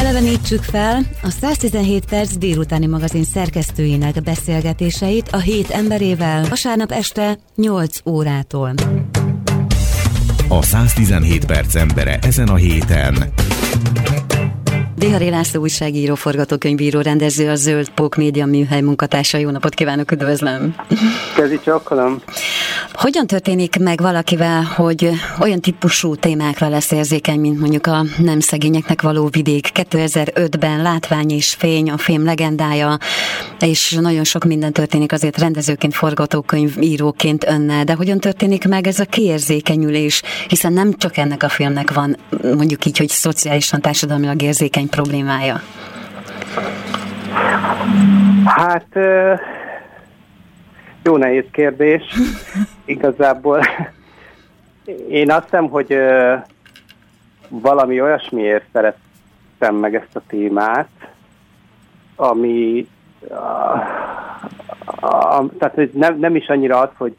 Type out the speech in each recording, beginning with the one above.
Elevenítsük fel a 117 perc délutáni magazin szerkesztőinek beszélgetéseit a hét emberével vasárnap este 8 órától. A 117 perc embere ezen a héten. Dihari László újságíró, forgatókönyvíró, rendező, a Zöld Pók Média műhely munkatársa. Jó napot kívánok, üdvözlöm! Kezi csakkolom! Hogyan történik meg valakivel, hogy olyan típusú témákra lesz érzékeny, mint mondjuk a nem szegényeknek való vidék 2005-ben, látvány és fény, a film legendája, és nagyon sok minden történik azért rendezőként, forgatókönyvíróként önnel, de hogyan történik meg ez a kiérzékenyülés, hiszen nem csak ennek a filmnek van mondjuk így, hogy szociálisan, társadalmilag érzékeny problémája. Hát jó nehéz kérdés. Igazából én azt hiszem, hogy valami olyasmiért szerettem meg ezt a témát, ami a, a, tehát nem, nem is annyira az, hogy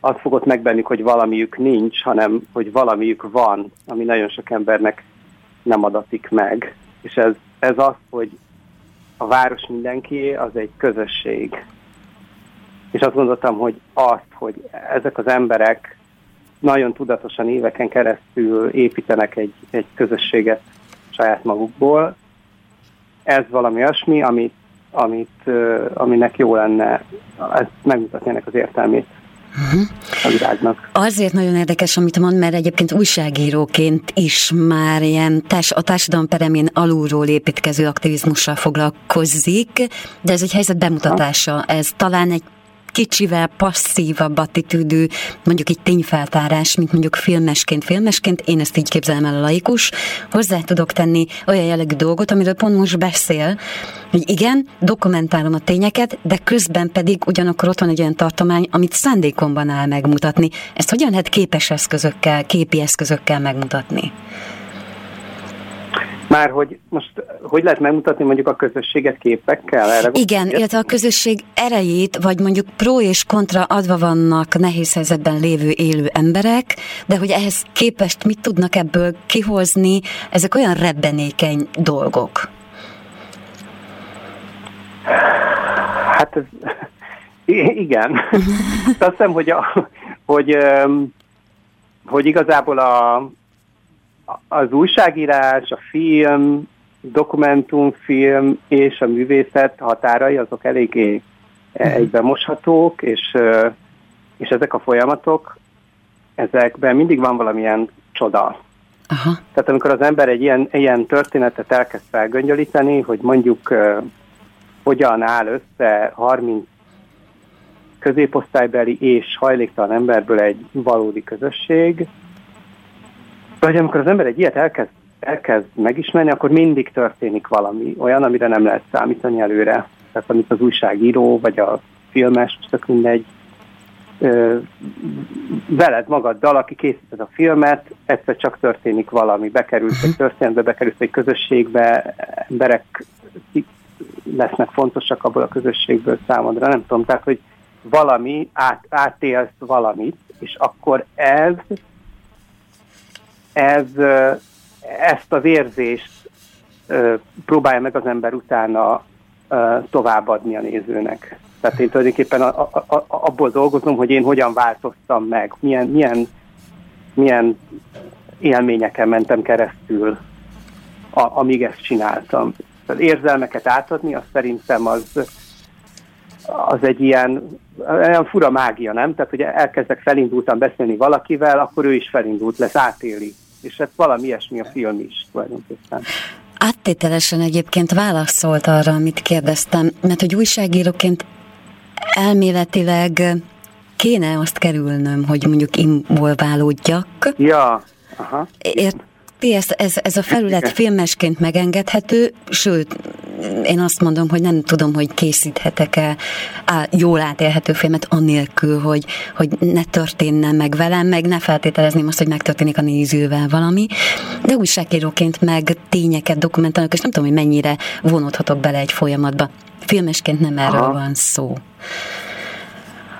azt fogott megbennük, hogy valamiük nincs, hanem hogy valamiük van, ami nagyon sok embernek nem adatik meg. És ez, ez az, hogy a város mindenki az egy közösség. És azt gondoltam, hogy azt, hogy ezek az emberek nagyon tudatosan éveken keresztül építenek egy, egy közösséget saját magukból, ez valami olyasmi, amit, amit, aminek jó lenne ezt megmutatni ennek az értelmét uh-huh. Azért nagyon érdekes, amit mond, mert egyébként újságíróként is már ilyen társ, a társadalom peremén alulról építkező aktivizmussal foglalkozik, de ez egy helyzet bemutatása. Ez talán egy kicsivel passzívabb attitűdű, mondjuk egy tényfeltárás, mint mondjuk filmesként. Filmesként én ezt így képzelem el a laikus, hozzá tudok tenni olyan jellegű dolgot, amiről pont most beszél, hogy igen, dokumentálom a tényeket, de közben pedig ugyanakkor ott van egy olyan tartomány, amit szándékomban áll megmutatni. Ezt hogyan lehet képes eszközökkel, képi eszközökkel megmutatni? Már hogy most hogy lehet megmutatni mondjuk a közösséget képekkel? Erre Igen, illetve a közösség erejét, vagy mondjuk pro és kontra adva vannak nehéz helyzetben lévő élő emberek, de hogy ehhez képest mit tudnak ebből kihozni, ezek olyan rebbenékeny dolgok. Hát ez, igen. Azt hiszem, hogy, a, hogy, hogy igazából a, az újságírás, a film, dokumentumfilm és a művészet határai azok eléggé uh-huh. egyben moshatók, és, és ezek a folyamatok, ezekben mindig van valamilyen csoda. Aha. Tehát amikor az ember egy ilyen, ilyen történetet elkezd felgöngyölíteni, hogy mondjuk uh, hogyan áll össze 30 középosztálybeli és hajléktalan emberből egy valódi közösség, vagy amikor az ember egy ilyet elkezd, elkezd megismerni, akkor mindig történik valami olyan, amire nem lehet számítani előre. Tehát amit az újságíró, vagy a filmes, csak mindegy, ö, veled magaddal, aki készíted a filmet, egyszer csak történik valami, bekerülsz egy mhm. történetbe, bekerülsz egy közösségbe, emberek lesznek fontosak abból a közösségből számodra, nem tudom, tehát, hogy valami, át, átélsz valamit, és akkor ez ez, ezt az érzést próbálja meg az ember utána továbbadni a nézőnek. Tehát én tulajdonképpen a, a, a, abból dolgozom, hogy én hogyan változtam meg, milyen, milyen, milyen élményeken mentem keresztül, a, amíg ezt csináltam. Az érzelmeket átadni, az szerintem az, az egy ilyen, olyan fura mágia, nem? Tehát, hogy elkezdek felindultan beszélni valakivel, akkor ő is felindult lesz, átéli. És ez valami ilyesmi a film is tulajdonképpen. Áttételesen egyébként válaszolt arra, amit kérdeztem, mert hogy újságíróként elméletileg kéne azt kerülnöm, hogy mondjuk involválódjak. Ja, aha. Ért, ez, ez, ez a felület filmesként megengedhető, sőt, én azt mondom, hogy nem tudom, hogy készíthetek-e jól átélhető filmet annélkül, hogy, hogy ne történne meg velem, meg ne feltételezném azt, hogy megtörténik a nézővel valami, de újságíróként meg tényeket dokumentálok, és nem tudom, hogy mennyire vonódhatok bele egy folyamatba. Filmesként nem erről Aha. van szó.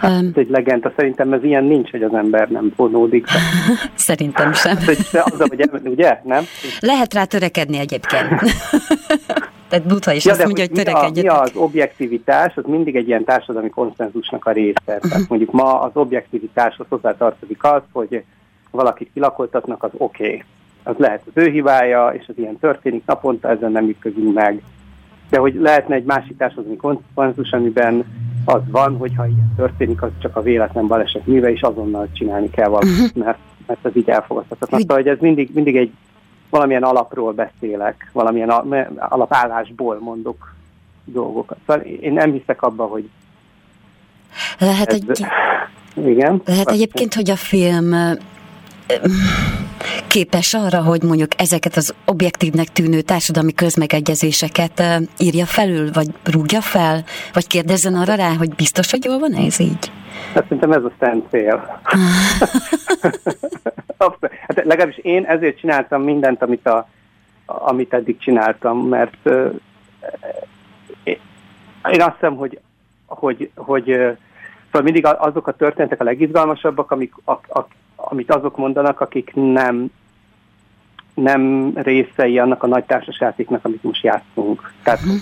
Um, ez egy legenda, szerintem ez ilyen nincs, hogy az ember nem vonódik. szerintem sem. az, hogy ugye, nem? Lehet rá törekedni egyébként. Tehát Buddha is ja, azt mondja, hogy törekedjetek. Mi, a, mi az objektivitás, az mindig egy ilyen társadalmi konszenzusnak a része. Tehát uh-huh. mondjuk ma az objektivitáshoz hozzátartozik az, hogy valakit kilakoltatnak, az oké. Okay. Az lehet az ő hibája, és az ilyen történik naponta, ezen nem ütközünk meg. De hogy lehetne egy másik társadalmi konszenzus, amiben az van, hogy ha ilyen történik, az csak a véletlen baleset műve, és azonnal csinálni kell valamit, uh-huh. mert, mert ez így elfogadhatatlan. Szóval, hogy ez mindig, mindig egy valamilyen alapról beszélek, valamilyen alapállásból mondok dolgokat. Szóval én nem hiszek abba, hogy lehet, ez, egy, igen, lehet egyébként, hogy a film képes arra, hogy mondjuk ezeket az objektívnek tűnő társadalmi közmegegyezéseket írja felül, vagy rúgja fel, vagy kérdezzen arra rá, hogy biztos, hogy jól van ez így? Hát szerintem ez a szent cél. hát legalábbis én ezért csináltam mindent, amit, a, amit eddig csináltam, mert uh, én azt hiszem, hogy, hogy, hogy uh, szóval mindig azok a történetek a legizgalmasabbak, amik, a, a, amit azok mondanak, akik nem nem részei annak a nagy társasjátéknak, amit most játszunk. Tehát uh-huh.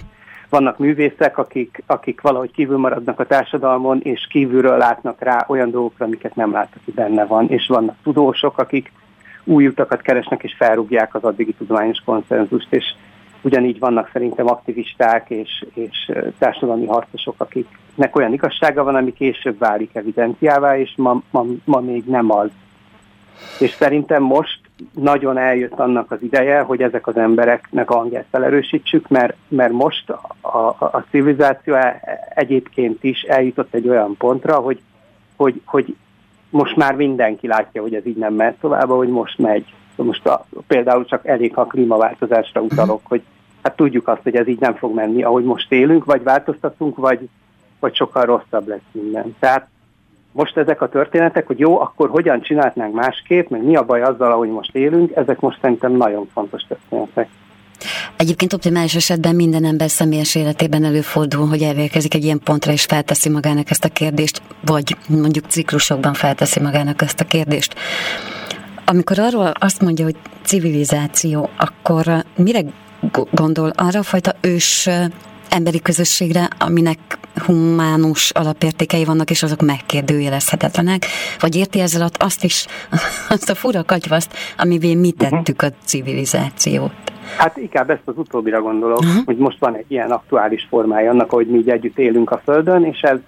vannak művészek, akik, akik valahogy kívül maradnak a társadalmon, és kívülről látnak rá olyan dolgokra, amiket nem láttak, hogy benne van. És vannak tudósok, akik új utakat keresnek, és felrúgják az addigi tudományos konszenzust, és ugyanígy vannak szerintem aktivisták és, és társadalmi harcosok, akiknek olyan igazsága van, ami később válik evidenciává, és ma, ma, ma még nem az. És szerintem most nagyon eljött annak az ideje, hogy ezek az embereknek a hangját felerősítsük, mert, mert most a, a, a civilizáció e, egyébként is eljutott egy olyan pontra, hogy, hogy, hogy most már mindenki látja, hogy ez így nem mehet tovább, hogy most megy. Most a, például csak elég, ha a klímaváltozásra utalok, hogy hát tudjuk azt, hogy ez így nem fog menni, ahogy most élünk, vagy változtatunk, vagy, vagy sokkal rosszabb lesz minden. Tehát most ezek a történetek, hogy jó, akkor hogyan csinálnánk másképp, meg mi a baj azzal, ahogy most élünk, ezek most szerintem nagyon fontos történetek. Egyébként optimális esetben minden ember személyes életében előfordul, hogy elérkezik egy ilyen pontra, és felteszi magának ezt a kérdést, vagy mondjuk ciklusokban felteszi magának ezt a kérdést. Amikor arról azt mondja, hogy civilizáció, akkor mire gondol arra a fajta ős emberi közösségre, aminek humánus alapértékei vannak, és azok megkérdőjelezhetetlenek, vagy érti ezzel alatt azt is, azt a fura katyvaszt, amivé mi mhm. tettük a civilizációt? Hát inkább ezt az utóbbira gondolok, uh-huh. hogy most van egy ilyen aktuális formája annak, hogy mi így együtt élünk a Földön, és ez,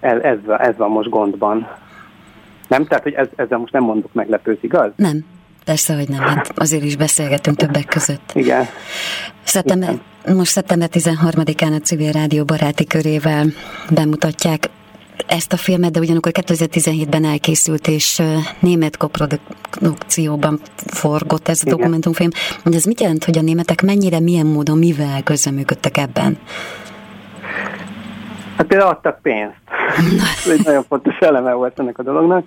ez, ez, ez van most gondban. Nem? Tehát, hogy ez, ezzel most nem mondok meglepőt, igaz? Nem. Persze, hogy nem, hát azért is beszélgetünk többek között. Igen. Szeptember, most szeptember 13-án a Civil Rádió baráti körével bemutatják ezt a filmet, de ugyanakkor 2017-ben elkészült, és német koprodukcióban forgott ez a Igen. dokumentumfilm. De ez mit jelent, hogy a németek mennyire, milyen módon, mivel közreműködtek ebben? Hát például adtak pénzt. ez egy nagyon fontos eleme volt ennek a dolognak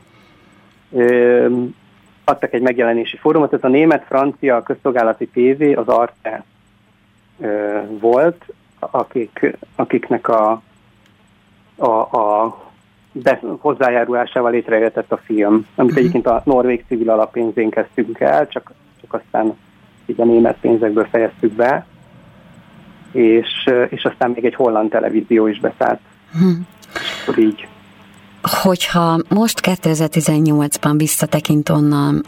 adtak egy megjelenési fórumot, ez a német-francia közszolgálati tévé, az Arte volt, akik, akiknek a, a, a de hozzájárulásával létrejöhetett a film, amit uh-huh. egyébként a Norvég civil alappénzén kezdtünk el, csak, csak aztán így a német pénzekből fejeztük be, és, és aztán még egy holland televízió is beszállt. Uh-huh. akkor így Hogyha most 2018-ban visszatekint onnan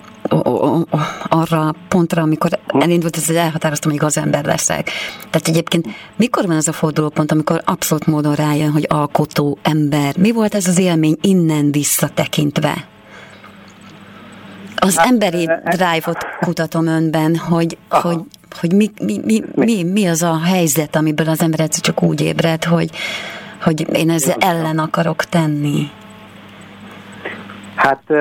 arra pontra, amikor elindult ez, elhatároztam, hogy gazember leszek. Tehát egyébként mikor van az a fordulópont, amikor abszolút módon rájön, hogy alkotó ember? Mi volt ez az élmény innen visszatekintve? Az hát, emberi drive-ot kutatom önben, hogy, hogy, hogy mi, mi, mi, mi, mi az a helyzet, amiből az ember csak úgy ébred, hogy, hogy én ezzel ellen akarok tenni. Hát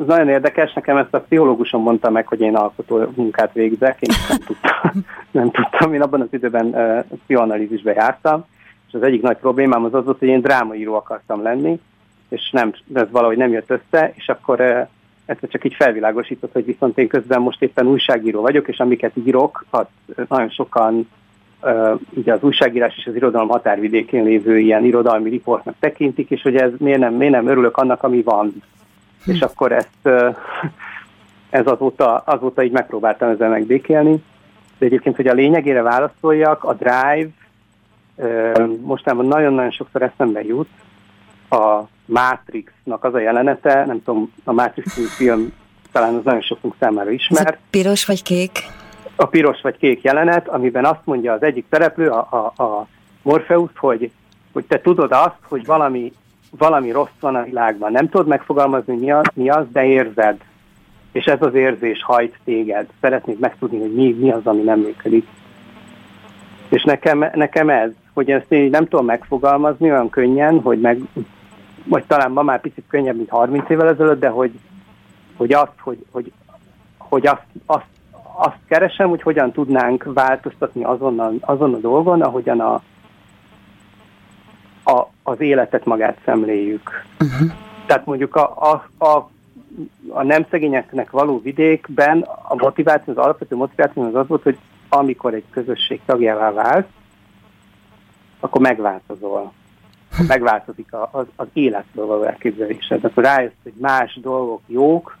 ez nagyon érdekes, nekem ezt a pszichológusom mondta meg, hogy én alkotó munkát végzek, én nem tudtam, nem tudtam. én abban az időben uh, pszichoanalízisbe jártam, és az egyik nagy problémám az az volt, hogy én drámaíró akartam lenni, és nem, ez valahogy nem jött össze, és akkor uh, ezt csak így felvilágosított, hogy viszont én közben most éppen újságíró vagyok, és amiket írok, az nagyon sokan ugye az újságírás és az irodalom határvidékén lévő ilyen irodalmi riportnak tekintik, és hogy ez miért nem, miért nem örülök annak, ami van. És akkor ezt ez azóta, azóta így megpróbáltam ezzel megbékélni. De egyébként, hogy a lényegére válaszoljak, a Drive mostában nagyon-nagyon sokszor eszembe jut a Matrixnak az a jelenete, nem tudom, a Matrix film talán az nagyon sokunk számára ismert. Ez a piros vagy kék? A piros vagy kék jelenet, amiben azt mondja az egyik szereplő, a, a, a Morpheus, hogy, hogy te tudod azt, hogy valami, valami rossz van a világban. Nem tudod megfogalmazni, mi az, mi az, de érzed. És ez az érzés hajt téged. Szeretnéd megtudni, hogy mi, mi az, ami nem működik. És nekem, nekem ez, hogy ezt én nem tudom megfogalmazni olyan könnyen, hogy meg, vagy talán ma már picit könnyebb, mint 30 évvel ezelőtt, de hogy, hogy azt, hogy, hogy, hogy azt, azt, azt keresem, hogy hogyan tudnánk változtatni azon a, azon a dolgon, ahogyan a, az életet magát szemléljük. Uh-huh. Tehát mondjuk a, a, a, a nem szegényeknek való vidékben a motiváció, az alapvető motiváció az az volt, hogy amikor egy közösség tagjává vált, akkor megváltozol. Megváltozik az, az életről való elképzelésed. Akkor rájössz, hogy más dolgok jók,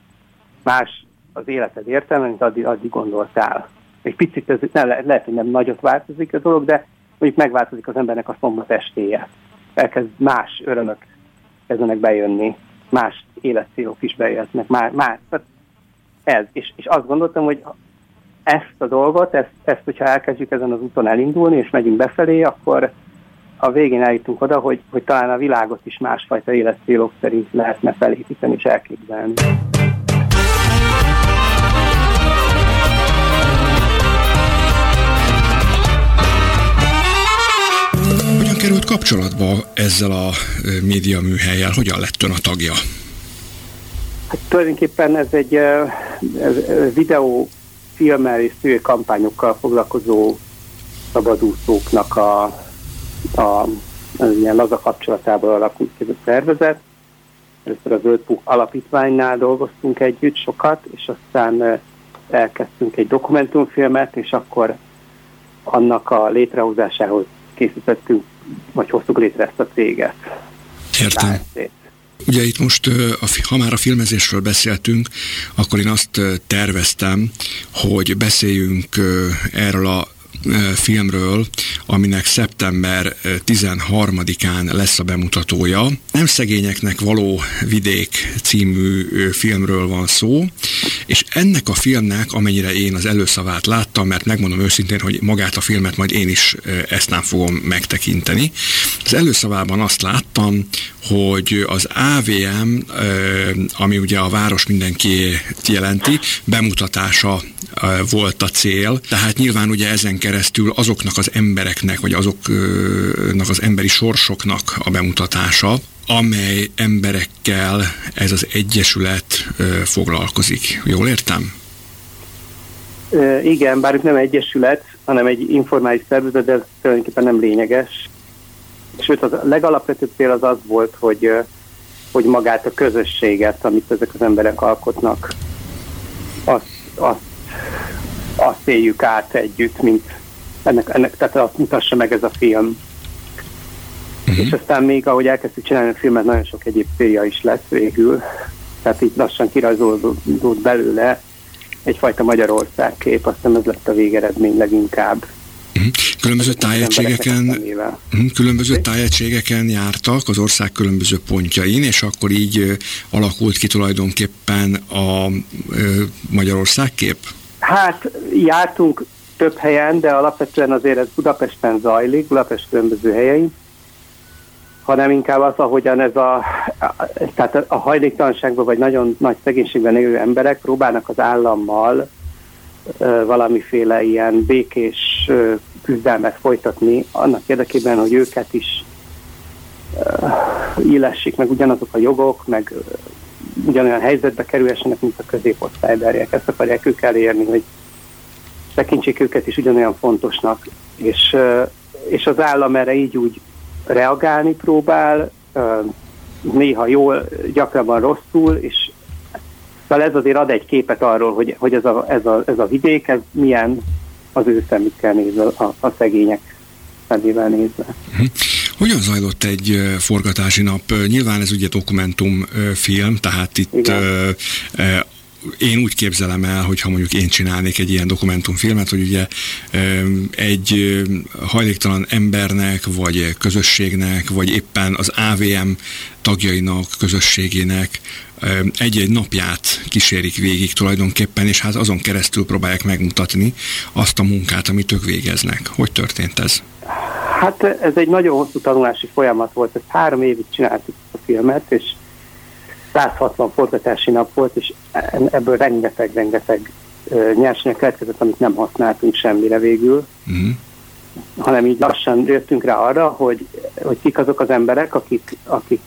más az életed értelme, mint addig, addig gondoltál. Egy picit ez nem, lehet, hogy nem nagyot változik a dolog, de mondjuk megváltozik az embernek a szombat estéje. Elkezd más örömök kezdenek bejönni, más életcélok is bejöhetnek, más, más. Tehát ez. És, és azt gondoltam, hogy ezt a dolgot, ezt, ezt, hogyha elkezdjük ezen az úton elindulni, és megyünk befelé, akkor a végén eljutunk oda, hogy, hogy talán a világot is másfajta életcélok szerint lehetne felépíteni és elképzelni. Került kapcsolatba ezzel a média műhelyjel? Hogyan lett ön a tagja? Hát tulajdonképpen ez egy ez, videó filmmel és kampányokkal foglalkozó szabadúszóknak a, a ilyen laza kapcsolatából alakult ki a szervezet. Először a Zöldpuk alapítványnál dolgoztunk együtt sokat, és aztán elkezdtünk egy dokumentumfilmet, és akkor annak a létrehozásához készítettünk, vagy hoztuk létre ezt a céget. Értem. Ugye itt most, ha már a filmezésről beszéltünk, akkor én azt terveztem, hogy beszéljünk erről a filmről, aminek szeptember 13-án lesz a bemutatója. Nem szegényeknek való vidék című filmről van szó, és ennek a filmnek, amennyire én az előszavát láttam, mert megmondom őszintén, hogy magát a filmet majd én is ezt nem fogom megtekinteni. Az előszavában azt láttam, hogy az AVM, ami ugye a város mindenki jelenti, bemutatása volt a cél, tehát nyilván ugye ezen keresztül azoknak az embereknek, vagy azoknak az emberi sorsoknak a bemutatása, amely emberekkel ez az egyesület foglalkozik. Jól értem? Igen, bár itt nem egyesület, hanem egy informális szervezet, de ez tulajdonképpen nem lényeges. Sőt, az legalapvetőbb cél az az volt, hogy, hogy magát a közösséget, amit ezek az emberek alkotnak, azt, azt, azt éljük át együtt, mint ennek, ennek, tehát azt mutassa meg ez a film. Uh-huh. És aztán még, ahogy elkezdtük csinálni a filmet, nagyon sok egyéb célja is lesz végül. Tehát itt lassan kirajzolódott belőle egyfajta Magyarország kép, aztán ez lett a végeredmény leginkább. Mhm. Különböző tájegységeken, mhm, különböző tájegységeken jártak az ország különböző pontjain, és akkor így alakult ki tulajdonképpen a Magyarország kép? Hát jártunk több helyen, de alapvetően azért ez Budapesten zajlik, Budapest különböző helyein, hanem inkább az, ahogyan ez a, tehát a hajléktalanságban vagy nagyon nagy szegénységben élő emberek próbálnak az állammal valamiféle ilyen békés küzdelmet folytatni annak érdekében, hogy őket is illessék meg ugyanazok a jogok, meg ugyanolyan helyzetbe kerülhessenek, mint a középosztályberiek. Ezt akarják ők elérni, hogy tekintsék őket is ugyanolyan fontosnak. És, és az állam erre így úgy reagálni próbál, néha jól, gyakrabban rosszul, és Szóval ez azért ad egy képet arról, hogy, hogy ez, a, ez, a, ez a vidék, ez milyen az ő szemükkel nézve, a, a szegények szemével nézve. Uh-huh. Hogyan zajlott egy forgatási nap? Nyilván ez ugye dokumentumfilm, tehát itt Igen én úgy képzelem el, hogy ha mondjuk én csinálnék egy ilyen dokumentumfilmet, hogy ugye egy hajléktalan embernek, vagy közösségnek, vagy éppen az AVM tagjainak, közösségének egy-egy napját kísérik végig tulajdonképpen, és hát azon keresztül próbálják megmutatni azt a munkát, amit ők végeznek. Hogy történt ez? Hát ez egy nagyon hosszú tanulási folyamat volt, ezt három évig csináltuk a filmet, és 160 forgatási nap volt, és ebből rengeteg-rengeteg nyersanyag keletkezett, amit nem használtunk semmire végül, uh-huh. hanem így lassan jöttünk rá arra, hogy, hogy kik azok az emberek, akik, akik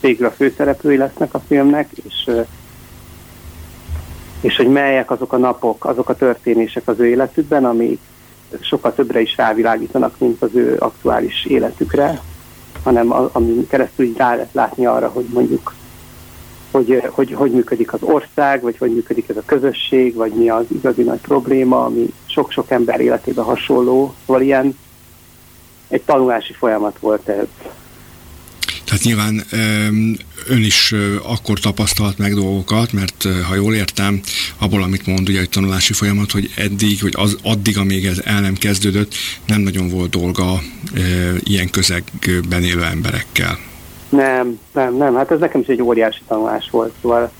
végül a főszereplői lesznek a filmnek, és és hogy melyek azok a napok, azok a történések az ő életükben, ami sokkal többre is rávilágítanak, mint az ő aktuális életükre, hanem amin keresztül így rá lehet látni arra, hogy mondjuk hogy, hogy hogy működik az ország, vagy hogy működik ez a közösség, vagy mi az igazi nagy probléma, ami sok-sok ember életében hasonló. Szóval ilyen egy tanulási folyamat volt ez. Tehát nyilván ön is akkor tapasztalt meg dolgokat, mert ha jól értem, abból, amit mond, ugye egy tanulási folyamat, hogy eddig, vagy az, addig, amíg ez el nem kezdődött, nem nagyon volt dolga ilyen közegben élő emberekkel. Nem, nem, nem. Hát ez nekem is egy óriási tanulás volt. Szóval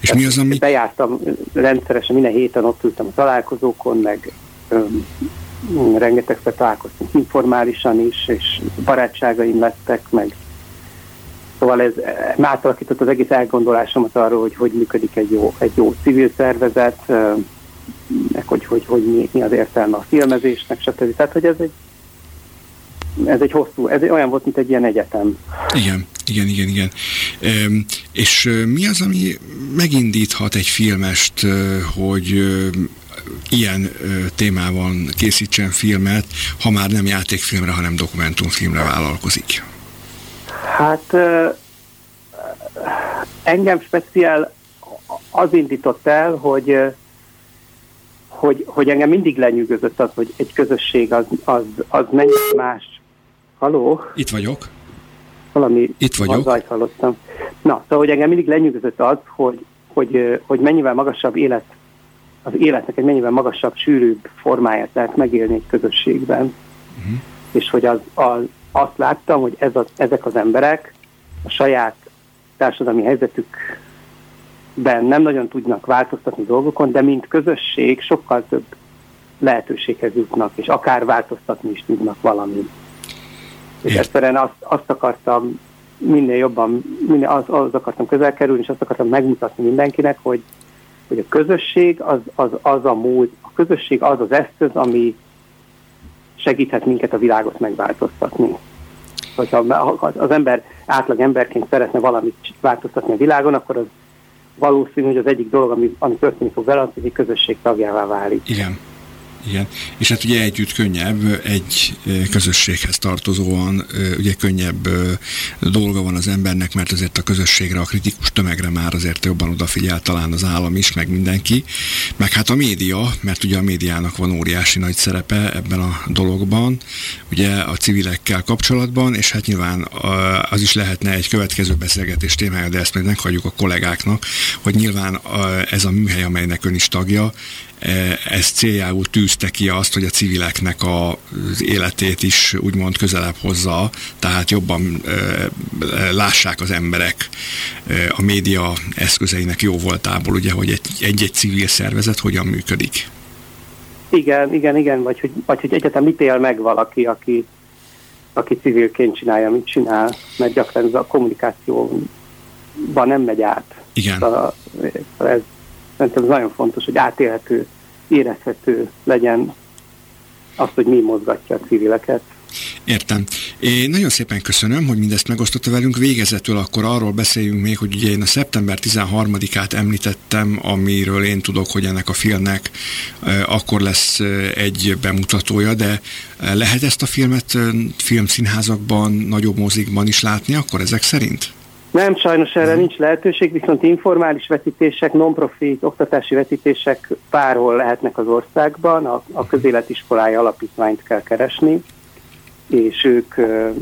és mi az, ami... Bejártam rendszeresen, minden héten ott ültem a találkozókon, meg öm, rengetegszer találkoztunk informálisan is, és barátságaim lettek, meg Szóval ez átalakított az egész elgondolásomat arról, hogy hogy működik egy jó, egy jó civil szervezet, meg hogy, hogy, hogy mi, mi az értelme a filmezésnek, stb. Tehát, hogy ez egy ez egy hosszú, ez olyan volt, mint egy ilyen egyetem. Igen, igen, igen, igen. És mi az, ami megindíthat egy filmest, hogy ilyen témában készítsen filmet, ha már nem játékfilmre, hanem dokumentumfilmre vállalkozik? Hát engem speciál az indított el, hogy hogy, hogy engem mindig lenyűgözött az, hogy egy közösség az, az, az mennyire más Haló? Itt vagyok. Valami Itt vagyok. Hallottam. Na, szóval, hogy engem mindig lenyűgözött az, hogy, hogy, hogy mennyivel magasabb élet, az életnek egy mennyivel magasabb, sűrűbb formáját lehet megélni egy közösségben. Uh-huh. És hogy az, az, azt láttam, hogy ez a, ezek az emberek a saját társadalmi helyzetükben nem nagyon tudnak változtatni dolgokon, de mint közösség sokkal több lehetőséghez jutnak, és akár változtatni is tudnak valamit. És egyszerűen azt, azt akartam minél jobban, minél az, az akartam közel kerülni, és azt akartam megmutatni mindenkinek, hogy, hogy a közösség az, az, az a múlt, a közösség az az eszköz, ami segíthet minket a világot megváltoztatni. Hogyha az ember átlag emberként szeretne valamit változtatni a világon, akkor az valószínű, hogy az egyik dolog, ami, ami történik fog vele, az, hogy egy közösség tagjává válik. Igen. Igen, és hát ugye együtt könnyebb, egy közösséghez tartozóan, ugye könnyebb dolga van az embernek, mert azért a közösségre, a kritikus tömegre már azért jobban odafigyel talán az állam is, meg mindenki, meg hát a média, mert ugye a médiának van óriási nagy szerepe ebben a dologban, ugye a civilekkel kapcsolatban, és hát nyilván az is lehetne egy következő beszélgetés témája, de ezt még meghagyjuk a kollégáknak, hogy nyilván ez a műhely, amelynek ön is tagja, E, ez céljául tűzte ki azt, hogy a civileknek az életét is úgymond közelebb hozza, tehát jobban e, lássák az emberek e, a média eszközeinek jó voltából, ugye, hogy egy-egy civil szervezet hogyan működik. Igen, igen, igen, vagy hogy, vagy hogy egyetem mit él meg valaki, aki, aki civilként csinálja, mit csinál, mert gyakran ez a kommunikációban nem megy át. Igen. A, ez, Szerintem ez nagyon fontos, hogy átélhető, érezhető legyen azt, hogy mi mozgatja a civileket. Értem. Én nagyon szépen köszönöm, hogy mindezt megosztotta velünk. Végezetül akkor arról beszéljünk még, hogy ugye én a szeptember 13-át említettem, amiről én tudok, hogy ennek a filmnek akkor lesz egy bemutatója, de lehet ezt a filmet filmszínházakban, nagyobb mozikban is látni akkor ezek szerint? Nem, sajnos erre nincs lehetőség, viszont informális vetítések, non-profit, oktatási vetítések párhol lehetnek az országban, a, a közéletiskolája alapítványt kell keresni, és ők uh,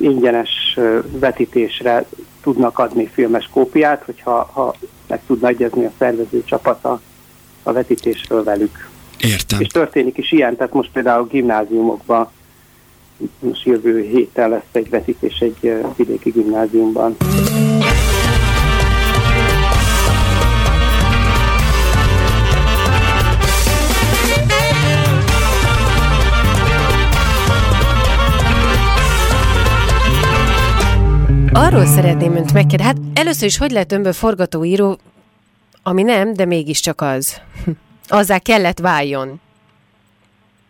ingyenes uh, vetítésre tudnak adni filmes kópiát, hogyha ha meg tudna egyezni a szervező csapata a vetítésről velük. Értem. És történik is ilyen, tehát most például gimnáziumokban most jövő héten lesz egy vetítés egy vidéki gimnáziumban. Arról szeretném önt megkérdezni, hát először is hogy lett önből forgatóíró, ami nem, de mégiscsak az. Azzá kellett váljon.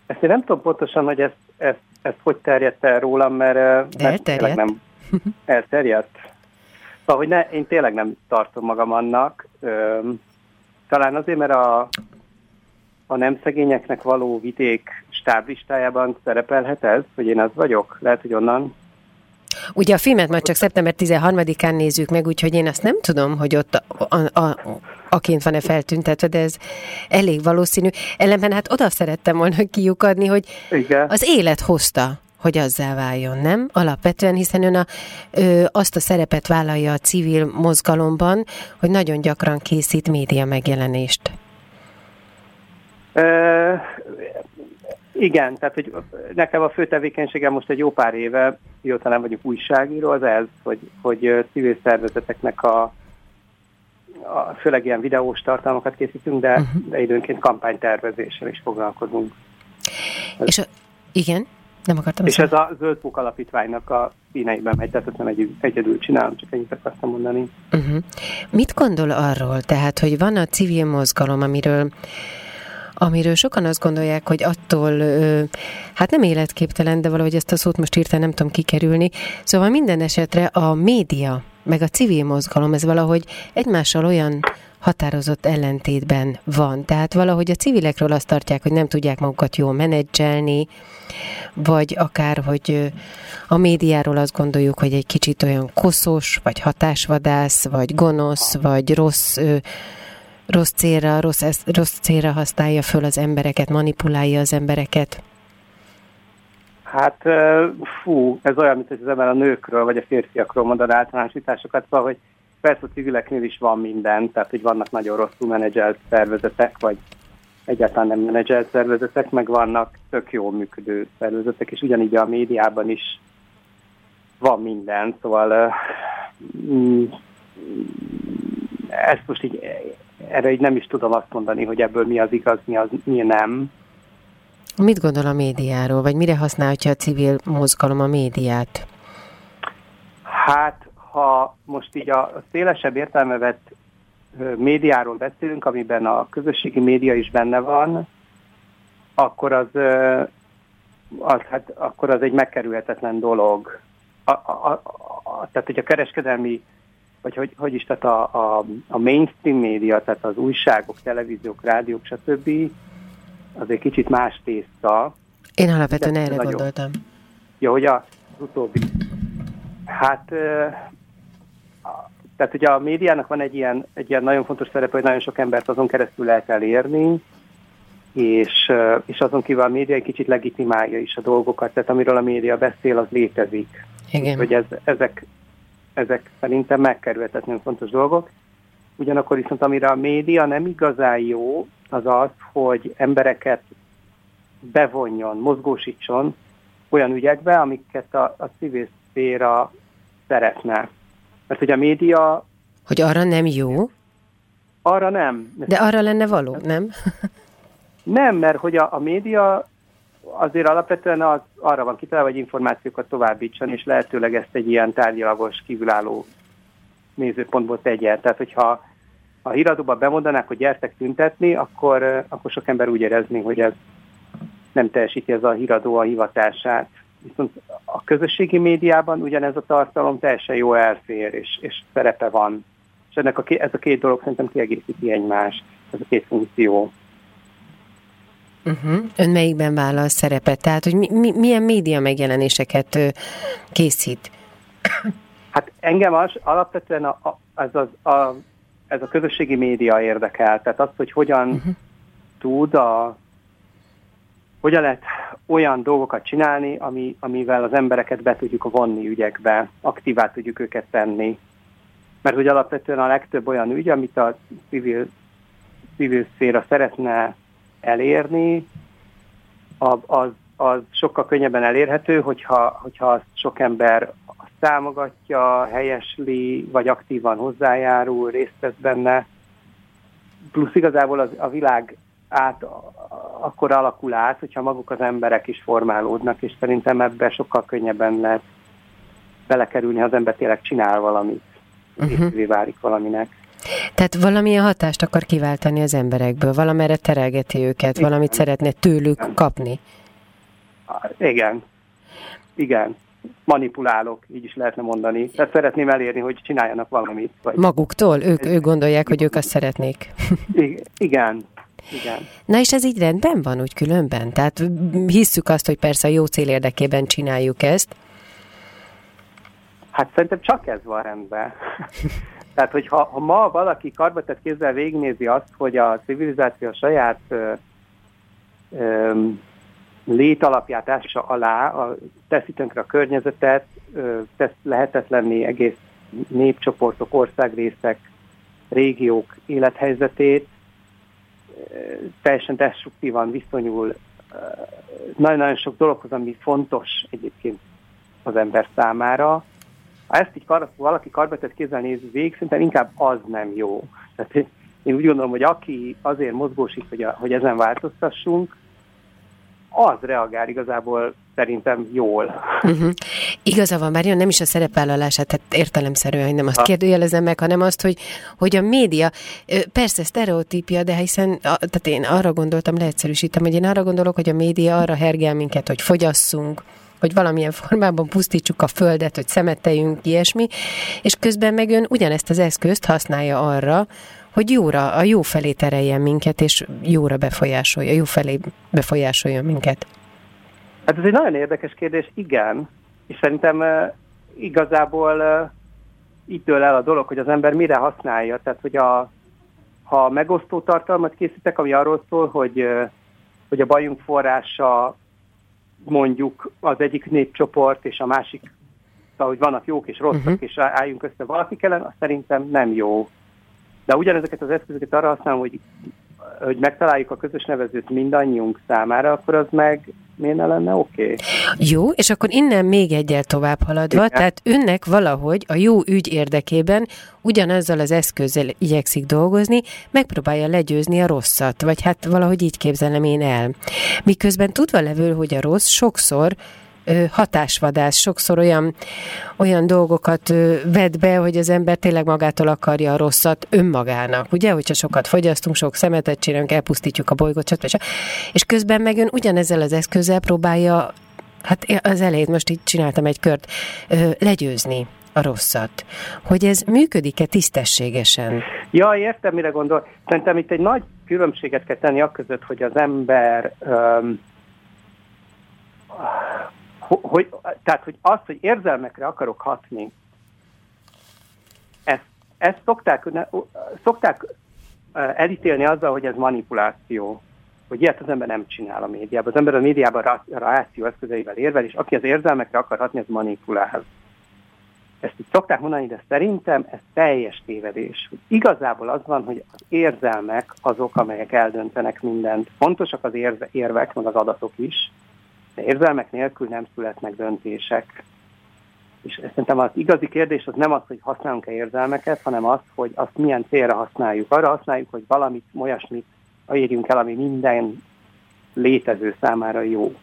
Ezt én nem tudom pontosan, hogy ezt, ezt, ezt hogy terjedt el rólam, mert, De elterjedt. nem elterjedt. Szóval, hogy ne, én tényleg nem tartom magam annak. Öm, talán azért, mert a, a nem szegényeknek való vidék stáblistájában szerepelhet ez, hogy én az vagyok. Lehet, hogy onnan Ugye a filmet majd csak szeptember 13-án nézzük meg, úgyhogy én azt nem tudom, hogy ott a, a, a, aként van-e feltüntetve, de ez elég valószínű. Ellenben hát oda szerettem volna kiukadni, hogy Igen. az élet hozta, hogy azzá váljon, nem? Alapvetően, hiszen ön a, ö, azt a szerepet vállalja a civil mozgalomban, hogy nagyon gyakran készít média megjelenést. Igen, tehát hogy nekem a fő tevékenységem most egy jó pár éve, mióta nem vagyok újságíró, az ez, hogy, hogy civil szervezeteknek a, a főleg ilyen videós tartalmakat készítünk, de, uh-huh. de időnként kampánytervezéssel is foglalkozunk. És a, igen? Nem akartam És ez a Zöld Puk Alapítványnak a színeiben megy, tehát ezt nem egy, egyedül csinálom, csak ennyit akartam mondani. Uh-huh. Mit gondol arról, tehát, hogy van a civil mozgalom, amiről amiről sokan azt gondolják, hogy attól, hát nem életképtelen, de valahogy ezt a szót most írta, nem tudom kikerülni. Szóval minden esetre a média, meg a civil mozgalom, ez valahogy egymással olyan határozott ellentétben van. Tehát valahogy a civilekről azt tartják, hogy nem tudják magukat jól menedzselni, vagy akár, hogy a médiáról azt gondoljuk, hogy egy kicsit olyan koszos, vagy hatásvadász, vagy gonosz, vagy rossz rossz célra, rossz, rossz célra használja föl az embereket, manipulálja az embereket? Hát, fú, ez olyan, mint hogy az ember a nőkről, vagy a férfiakról mondaná általánosításokat, szóval, hogy persze a civileknél is van minden, tehát hogy vannak nagyon rosszul menedzselt szervezetek, vagy egyáltalán nem menedzselt szervezetek, meg vannak tök jól működő szervezetek, és ugyanígy a médiában is van minden, szóval uh, ezt most így erre így nem is tudom azt mondani, hogy ebből mi az igaz, mi, az, mi nem. Mit gondol a médiáról, vagy mire használja a civil mozgalom a médiát? Hát, ha most így a szélesebb értelme vett médiáról beszélünk, amiben a közösségi média is benne van, akkor az, az, hát, akkor az egy megkerülhetetlen dolog. A, a, a, tehát, hogy a kereskedelmi vagy hogy, hogy is, tehát a, a, a mainstream média, tehát az újságok, televíziók, rádiók, stb. az egy kicsit más tészta. Én alapvetően erre nagyon. gondoltam. Ja, hogy az utóbbi. Hát, tehát ugye a médiának van egy ilyen, egy ilyen nagyon fontos szerepe, hogy nagyon sok embert azon keresztül lehet elérni, és, és azon kívül a média egy kicsit legitimálja is a dolgokat, tehát amiről a média beszél, az létezik. Igen. Hogy ez, ezek, ezek szerintem megkerülhetetlenül fontos dolgok. Ugyanakkor viszont amire a média nem igazán jó, az az, hogy embereket bevonjon, mozgósítson olyan ügyekbe, amiket a, a civil szféra szeretne. Mert hogy a média... Hogy arra nem jó? Arra nem. De arra lenne való, nem? nem, mert hogy a, a média azért alapvetően az, arra van kitalálva, hogy információkat továbbítson, és lehetőleg ezt egy ilyen tárgyalagos, kívülálló nézőpontból tegye. Tehát, hogyha a híradóban bemondanák, hogy gyertek tüntetni, akkor, akkor sok ember úgy érezni, hogy ez nem teljesíti ez a híradó a hivatását. Viszont a közösségi médiában ugyanez a tartalom teljesen jó elfér, és, és szerepe van. És ennek a, ez a két dolog szerintem kiegészíti egymást, ez a két funkció. Uh-huh. Ön melyikben vállal szerepet? Tehát, hogy mi, mi, milyen média megjelenéseket ö, készít? Hát engem az, alapvetően a, a, ez, az, a, ez a közösségi média érdekel, tehát az, hogy hogyan uh-huh. tud a hogyan lehet olyan dolgokat csinálni, ami, amivel az embereket be tudjuk vonni ügyekbe, aktívá tudjuk őket tenni. Mert hogy alapvetően a legtöbb olyan ügy, amit a civil, civil szféra szeretne elérni, az, az sokkal könnyebben elérhető, hogyha, hogyha azt sok ember azt támogatja, helyesli, vagy aktívan hozzájárul, részt vesz benne. Plusz igazából az, a világ át akkor alakul át, hogyha maguk az emberek is formálódnak, és szerintem ebben sokkal könnyebben lehet belekerülni, ha az ember tényleg csinál valamit, uh-huh. válik valaminek. Tehát valamilyen hatást akar kiváltani az emberekből, valamire terelgeti őket, Igen. valamit szeretne tőlük kapni. Igen. Igen. Manipulálok, így is lehetne mondani. Tehát szeretném elérni, hogy csináljanak valamit. Vagy... Maguktól? Ők, ők gondolják, hogy ők azt szeretnék. Igen. Igen. Na és ez így rendben van úgy különben? Tehát hisszük azt, hogy persze a jó cél érdekében csináljuk ezt. Hát szerintem csak ez van rendben. Tehát, hogy ha, ma valaki karbatett kézzel végignézi azt, hogy a civilizáció a saját ö, ö, létalapját alá, a, teszi tönkre a környezetet, ö, tesz lehetetlenni egész népcsoportok, országrészek, régiók élethelyzetét, teljesen destruktívan viszonyul nagyon-nagyon sok dologhoz, ami fontos egyébként az ember számára. Ha ezt így kar, valaki karbetett kézzel nézi végig, szerintem inkább az nem jó. Tehát én úgy gondolom, hogy aki azért mozgósít, hogy, a, hogy ezen változtassunk, az reagál igazából szerintem jól. Uh-huh. Igaza van, már nem is a szerepvállalását, tehát értelemszerűen, hogy nem azt kérdőjelezem meg, hanem azt, hogy, hogy a média, persze sztereotípia, de hiszen, tehát én arra gondoltam, leegyszerűsítem, hogy én arra gondolok, hogy a média arra hergel minket, hogy fogyasszunk, hogy valamilyen formában pusztítsuk a földet, hogy szemeteljünk, ilyesmi, és közben meg ön ugyanezt az eszközt használja arra, hogy jóra, a jó felé tereljen minket, és jóra befolyásolja, jó felé befolyásolja minket. Hát ez egy nagyon érdekes kérdés, igen, és szerintem uh, igazából uh, itt dől el a dolog, hogy az ember mire használja, tehát hogy a, ha megosztó tartalmat készítek, ami arról szól, hogy, uh, hogy a bajunk forrása mondjuk az egyik népcsoport, és a másik, szóval, hogy vannak jók és rosszak, uh-huh. és álljunk össze valakik ellen, az szerintem nem jó. De ugyanezeket az eszközöket arra használom, hogy, hogy megtaláljuk a közös nevezőt mindannyiunk számára, akkor az meg miért ne lenne oké? Okay? Jó, és akkor innen még egyel tovább haladva, Igen. tehát önnek valahogy a jó ügy érdekében ugyanazzal az eszközzel igyekszik dolgozni, megpróbálja legyőzni a rosszat, vagy hát valahogy így képzelem én el. Miközben tudva levő, hogy a rossz sokszor hatásvadász, sokszor olyan, olyan dolgokat vet be, hogy az ember tényleg magától akarja a rosszat önmagának, ugye? Hogyha sokat fogyasztunk, sok szemetet csinálunk, elpusztítjuk a bolygót, stb. És közben meg ön ugyanezzel az eszközzel próbálja, hát az elejét most így csináltam egy kört, legyőzni a rosszat. Hogy ez működik-e tisztességesen? Ja, értem, mire gondol. Szerintem itt egy nagy különbséget kell tenni a között, hogy az ember um, hogy, tehát, hogy azt, hogy érzelmekre akarok hatni, ezt, ezt szokták, szokták elítélni azzal, hogy ez manipuláció, hogy ilyet az ember nem csinál a médiában. Az ember a médiában a ráció eszközeivel érvel, és aki az érzelmekre akar hatni, ez manipulál. Ezt így szokták mondani, de szerintem ez teljes tévedés. Igazából az van, hogy az érzelmek azok, amelyek eldöntenek mindent. Fontosak az érve, érvek, meg az adatok is, érzelmek nélkül nem születnek döntések. És szerintem az igazi kérdés az nem az, hogy használunk-e érzelmeket, hanem az, hogy azt milyen célra használjuk. Arra használjuk, hogy valamit, olyasmit érjünk el, ami minden létező számára jó.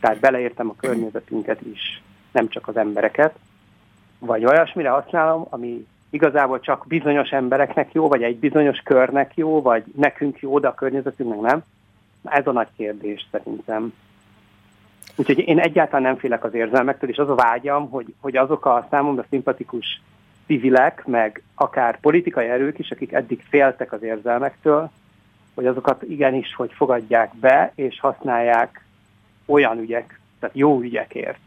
Tehát beleértem a környezetünket is, nem csak az embereket. Vagy olyasmire használom, ami igazából csak bizonyos embereknek jó, vagy egy bizonyos körnek jó, vagy nekünk jó, de a környezetünknek nem. Ez a nagy kérdés szerintem. Úgyhogy én egyáltalán nem félek az érzelmektől, és az a vágyam, hogy, hogy azok a számomra szimpatikus civilek, meg akár politikai erők is, akik eddig féltek az érzelmektől, hogy azokat igenis, hogy fogadják be, és használják olyan ügyek, tehát jó ügyekért.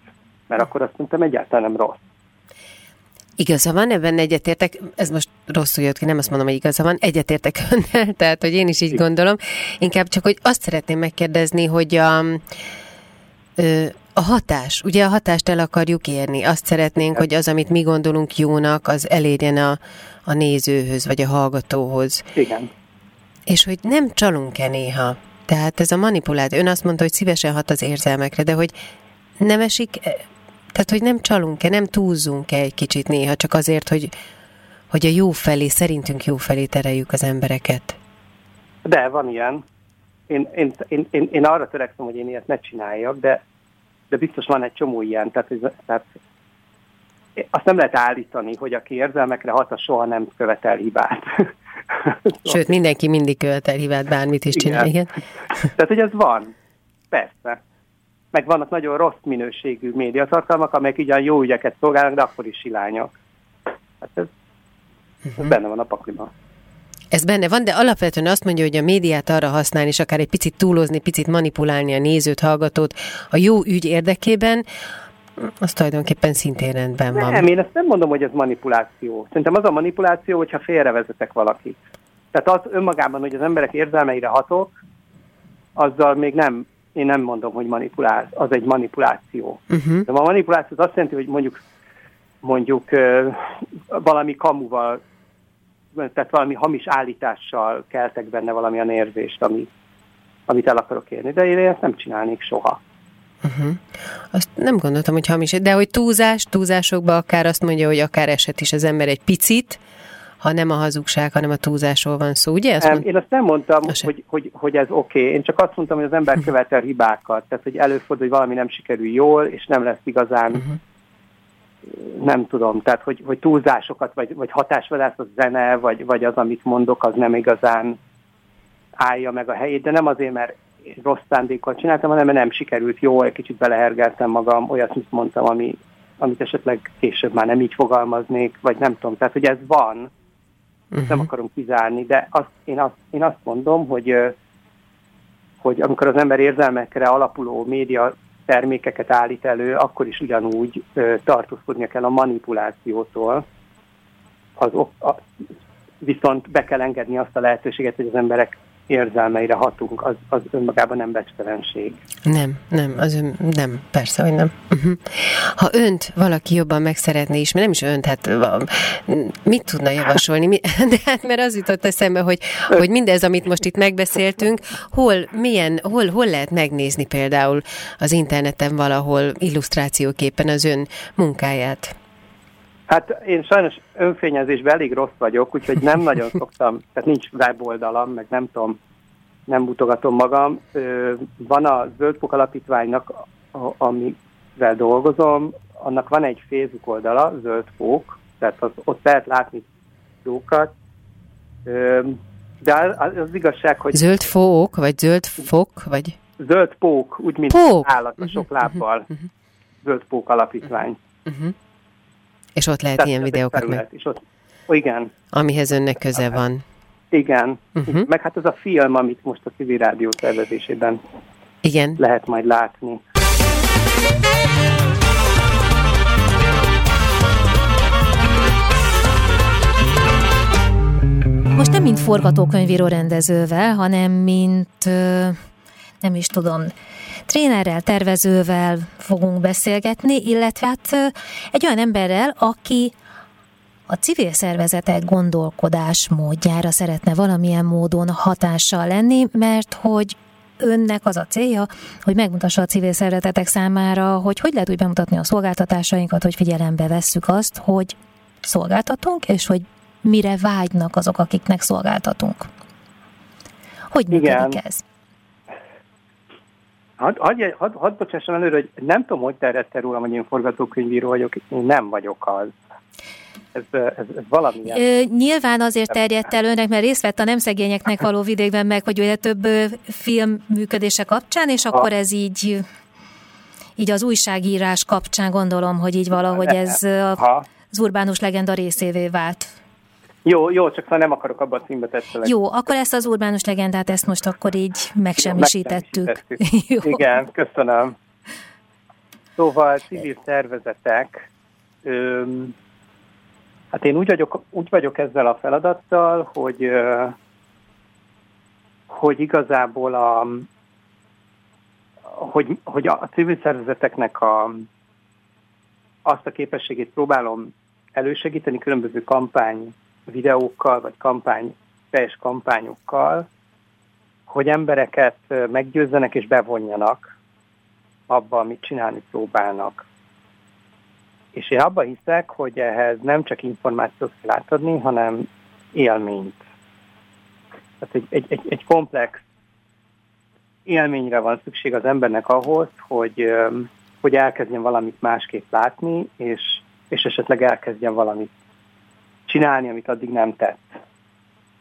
Mert akkor azt mondtam, egyáltalán nem rossz. Igaza van, ebben egyetértek, ez most rosszul jött ki, nem azt mondom, hogy igaza van, egyetértek önnel, tehát, hogy én is így gondolom. Inkább csak, hogy azt szeretném megkérdezni, hogy a, a hatás, ugye a hatást el akarjuk érni. Azt szeretnénk, hogy az, amit mi gondolunk jónak, az elérjen a, a nézőhöz, vagy a hallgatóhoz. Igen. És hogy nem csalunk-e néha. Tehát ez a manipuláció, ön azt mondta, hogy szívesen hat az érzelmekre, de hogy nem esik, tehát hogy nem csalunk-e, nem túlzunk-e egy kicsit néha, csak azért, hogy, hogy a jó felé, szerintünk jó felé tereljük az embereket. De van ilyen. Én, én, én, én, én arra törekszem, hogy én ilyet ne csináljak, de de biztos van egy csomó ilyen, tehát, tehát azt nem lehet állítani, hogy aki érzelmekre hat, a soha nem követel hibát. Sőt, mindenki mindig követel hibát, bármit is csinál, igen. Tehát, hogy ez van. Persze. Meg vannak nagyon rossz minőségű médiatartalmak, amelyek ugyan jó ügyeket szolgálnak, de akkor is silányok. Hát ez, ez uh-huh. benne van a pakliban. Ez benne van, de alapvetően azt mondja, hogy a médiát arra használni, és akár egy picit túlozni, picit manipulálni a nézőt, hallgatót a jó ügy érdekében, az tulajdonképpen szintén rendben van. Nem, én ezt nem mondom, hogy ez manipuláció. Szerintem az a manipuláció, hogyha félrevezetek valakit. Tehát az önmagában, hogy az emberek érzelmeire hatok, azzal még nem, én nem mondom, hogy manipulál, az egy manipuláció. Uh-huh. De a manipuláció az azt jelenti, hogy mondjuk mondjuk valami kamuval tehát valami hamis állítással keltek benne valamilyen érzést, ami, amit el akarok érni. De én ezt nem csinálnék soha. Uh-huh. Azt nem gondoltam, hogy hamis, de hogy túlzás, túlzásokba akár azt mondja, hogy akár eset is az ember egy picit, ha nem a hazugság, hanem a túlzásról van szó, ugye? Azt mond... Én azt nem mondtam, hogy, hogy, hogy ez oké. Okay. Én csak azt mondtam, hogy az ember követel hibákat. Tehát, hogy előfordul, hogy valami nem sikerül jól, és nem lesz igazán uh-huh nem tudom, tehát hogy, hogy túlzásokat, vagy, vagy hatásvadász a zene, vagy, vagy az, amit mondok, az nem igazán állja meg a helyét, de nem azért, mert rossz szándékot csináltam, hanem mert nem sikerült jó, egy kicsit belehergeltem magam, olyat, mit mondtam, ami, amit esetleg később már nem így fogalmaznék, vagy nem tudom. Tehát, hogy ez van, uh-huh. nem akarom kizárni, de azt, én, azt, én azt mondom, hogy, hogy amikor az ember érzelmekre alapuló média termékeket állít elő, akkor is ugyanúgy tartózkodnia kell a manipulációtól. Az, a, viszont be kell engedni azt a lehetőséget, hogy az emberek érzelmeire hatunk, az, az önmagában nem becstelenség. Nem, nem, az ön, nem, persze, hogy nem. Uh-huh. Ha önt valaki jobban meg szeretné is, mert nem is önt, hát mit tudna javasolni? De hát mert az jutott eszembe, hogy, hogy mindez, amit most itt megbeszéltünk, hol, milyen, hol, hol lehet megnézni például az interneten valahol illusztrációképpen az ön munkáját? Hát én sajnos önfényezésben elég rossz vagyok, úgyhogy nem nagyon szoktam, tehát nincs weboldalam, meg nem tudom, nem mutogatom magam. Van a Zöldpok Alapítványnak, amivel dolgozom, annak van egy Facebook oldala, Zöldpok, tehát az, ott lehet látni dolgokat. De az, az igazság, hogy... Zöld fók, vagy zöld fok, vagy... Zöld pók, úgy, mint pók. állat a sok mhm, lábbal. Uh-huh. Zöld pók alapítvány. Uh-huh. És ott lehet Tehát ilyen videókat meg... És ott, ó, igen. Amihez önnek köze van. Igen. Uh-huh. Meg hát az a film, amit most a civil rádió szervezésében igen. lehet majd látni. Most nem mint forgatókönyvíró rendezővel, hanem mint nem is tudom, trénerrel, tervezővel fogunk beszélgetni, illetve hát egy olyan emberrel, aki a civil szervezetek gondolkodás módjára szeretne valamilyen módon hatással lenni, mert hogy önnek az a célja, hogy megmutassa a civil szervezetek számára, hogy hogy lehet úgy bemutatni a szolgáltatásainkat, hogy figyelembe vesszük azt, hogy szolgáltatunk, és hogy mire vágynak azok, akiknek szolgáltatunk. Hogy működik ez? Hadd had, had, had bocsássam előre, hogy nem tudom, hogy terjedte rólam, hogy én forgatókönyvíró vagyok, én nem vagyok az. Ez, ez, ez valami. Ö, nyilván azért terjedt el önnek, mert részt vett a nem szegényeknek való vidékben meg, hogy ugye több film működése kapcsán, és akkor ez így így az újságírás kapcsán gondolom, hogy így valahogy ez az urbánus legenda részévé vált. Jó, jó, csak szóval nem akarok abban a címbe tetszelegni. Jó, akkor ezt az urbánus legendát, ezt most akkor így megsemmisítettük. megsemmisítettük. Igen, köszönöm. Szóval civil szervezetek, öm, Hát én úgy vagyok, úgy vagyok ezzel a feladattal, hogy, hogy igazából a, hogy, hogy a civil szervezeteknek a, azt a képességét próbálom elősegíteni különböző kampány videókkal, vagy kampány, teljes kampányokkal, hogy embereket meggyőzzenek és bevonjanak abba, amit csinálni próbálnak. És én abban hiszek, hogy ehhez nem csak információt kell átadni, hanem élményt. Tehát egy, egy, egy, egy komplex élményre van szükség az embernek ahhoz, hogy, hogy elkezdjen valamit másképp látni, és, és esetleg elkezdjen valamit csinálni, amit addig nem tett.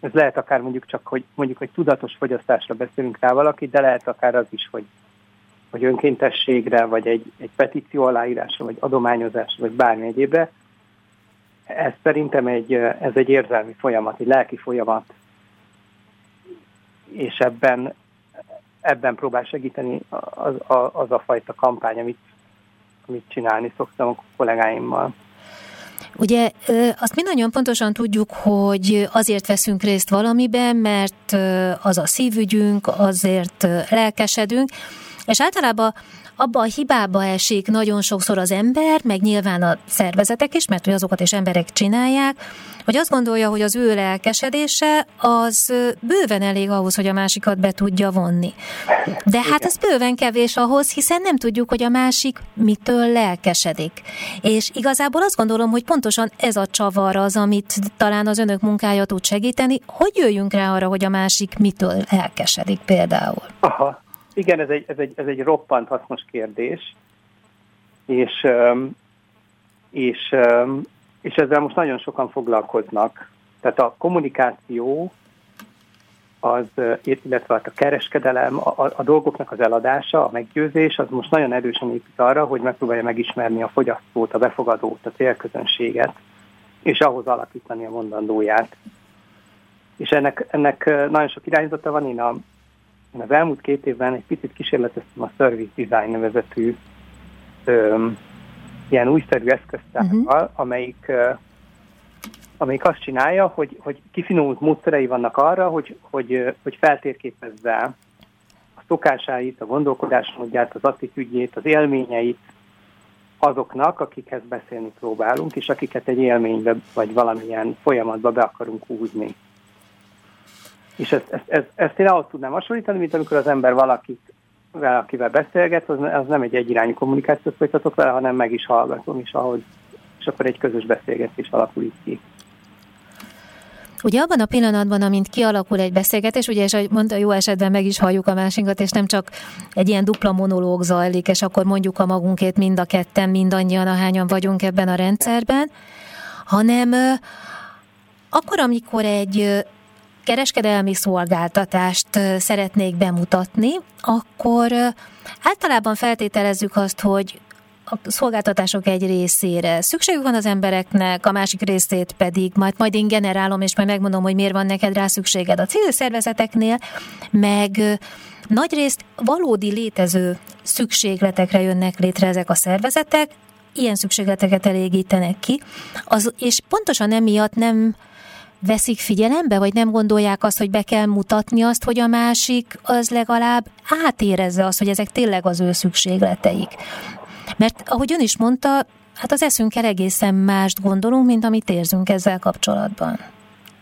Ez lehet akár mondjuk csak, hogy mondjuk, hogy tudatos fogyasztásra beszélünk rá valaki, de lehet akár az is, hogy, hogy önkéntességre, vagy egy, egy petíció aláírásra, vagy adományozásra, vagy bármi egyébre. Ez szerintem egy, ez egy érzelmi folyamat, egy lelki folyamat, és ebben, ebben próbál segíteni az, az a fajta kampány, amit, amit csinálni szoktam a kollégáimmal. Ugye azt mi nagyon pontosan tudjuk, hogy azért veszünk részt valamiben, mert az a szívügyünk, azért lelkesedünk, és általában abba a hibába esik nagyon sokszor az ember, meg nyilván a szervezetek is, mert hogy azokat is emberek csinálják, hogy azt gondolja, hogy az ő lelkesedése az bőven elég ahhoz, hogy a másikat be tudja vonni. De hát ez bőven kevés ahhoz, hiszen nem tudjuk, hogy a másik mitől lelkesedik. És igazából azt gondolom, hogy pontosan ez a csavar az, amit talán az önök munkája tud segíteni, hogy jöjjünk rá arra, hogy a másik mitől lelkesedik például. Aha. Igen, ez egy, ez egy, ez egy roppant hasznos kérdés, és, és, és ezzel most nagyon sokan foglalkoznak. Tehát a kommunikáció, az, illetve hát a kereskedelem, a, a dolgoknak az eladása, a meggyőzés, az most nagyon erősen épít arra, hogy megpróbálja megismerni a fogyasztót, a befogadót, a célközönséget, és ahhoz alakítani a mondandóját. És ennek, ennek nagyon sok irányzata van, én a én az elmúlt két évben egy picit kísérleteztem a Service Design nevezetű öm, ilyen újszerű eszköztárral, uh-huh. amelyik, amelyik azt csinálja, hogy, hogy kifinomult módszerei vannak arra, hogy, hogy, hogy feltérképezze a szokásáit, a gondolkodásmódját, az attitűdjét, az élményeit azoknak, akikhez beszélni próbálunk, és akiket egy élménybe vagy valamilyen folyamatba be akarunk húzni. És ezt, ezt, ezt, ezt én ahhoz tudnám hasonlítani, mint amikor az ember valakit, akivel beszélget, az, az nem egy egyirányú kommunikációt folytatok vele, hanem meg is hallgatom, és, ahhoz, és akkor egy közös beszélgetés alakul itt ki. Ugye abban a pillanatban, amint kialakul egy beszélgetés, ugye, és ahogy mondta, jó esetben meg is halljuk a másikat, és nem csak egy ilyen dupla monológ zajlik, és akkor mondjuk a magunkét mind a ketten, mindannyian, ahányan vagyunk ebben a rendszerben, hanem akkor, amikor egy kereskedelmi szolgáltatást szeretnék bemutatni, akkor általában feltételezzük azt, hogy a szolgáltatások egy részére szükségük van az embereknek, a másik részét pedig majd, majd én generálom, és majd megmondom, hogy miért van neked rá szükséged a civil szervezeteknél, meg nagy részt valódi létező szükségletekre jönnek létre ezek a szervezetek, ilyen szükségleteket elégítenek ki, az, és pontosan emiatt nem veszik figyelembe, vagy nem gondolják azt, hogy be kell mutatni azt, hogy a másik az legalább átérezze azt, hogy ezek tényleg az ő szükségleteik. Mert ahogy ön is mondta, hát az eszünkkel egészen mást gondolunk, mint amit érzünk ezzel kapcsolatban.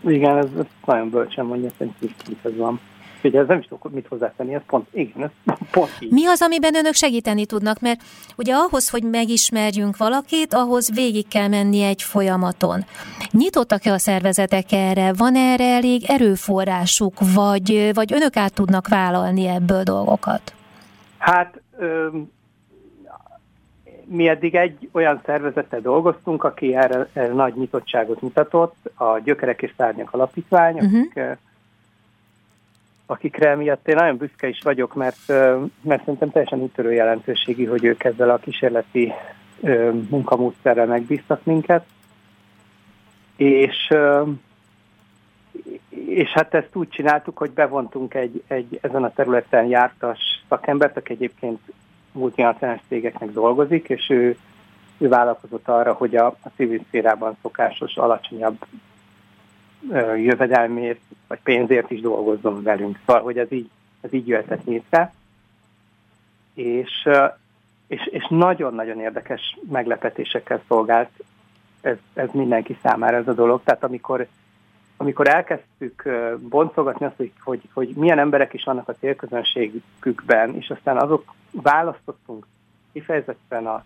Igen, ez, ez nagyon bölcsen mondja, szerintem ez van. Ugye ez nem is tudok mit hozzátenni, ez pont, igen, ez pont így. Mi az, amiben önök segíteni tudnak? Mert ugye ahhoz, hogy megismerjünk valakit, ahhoz végig kell menni egy folyamaton. Nyitottak-e a szervezetek erre? Van erre elég erőforrásuk? Vagy, vagy önök át tudnak vállalni ebből dolgokat? Hát ö, mi eddig egy olyan szervezettel dolgoztunk, aki erre, erre nagy nyitottságot mutatott, a Gyökerek és Szárnyak Alapítvány, uh-huh. akik akikre miatt én nagyon büszke is vagyok, mert, mert szerintem teljesen úttörő jelentőségi, hogy ők ezzel a kísérleti munkamódszerrel megbíztak minket. És, és hát ezt úgy csináltuk, hogy bevontunk egy, egy ezen a területen jártas szakembert, aki egyébként multinacionális cégeknek dolgozik, és ő ő vállalkozott arra, hogy a, a civil szférában szokásos, alacsonyabb jövedelmért vagy pénzért is dolgozzon velünk. Szóval, hogy ez így, ez így jöhetett létre. És, és, és nagyon-nagyon érdekes meglepetésekkel szolgált ez, ez mindenki számára ez a dolog. Tehát amikor, amikor elkezdtük boncolgatni azt, hogy, hogy, hogy milyen emberek is vannak a célközönségükben, és aztán azok választottunk kifejezetten a,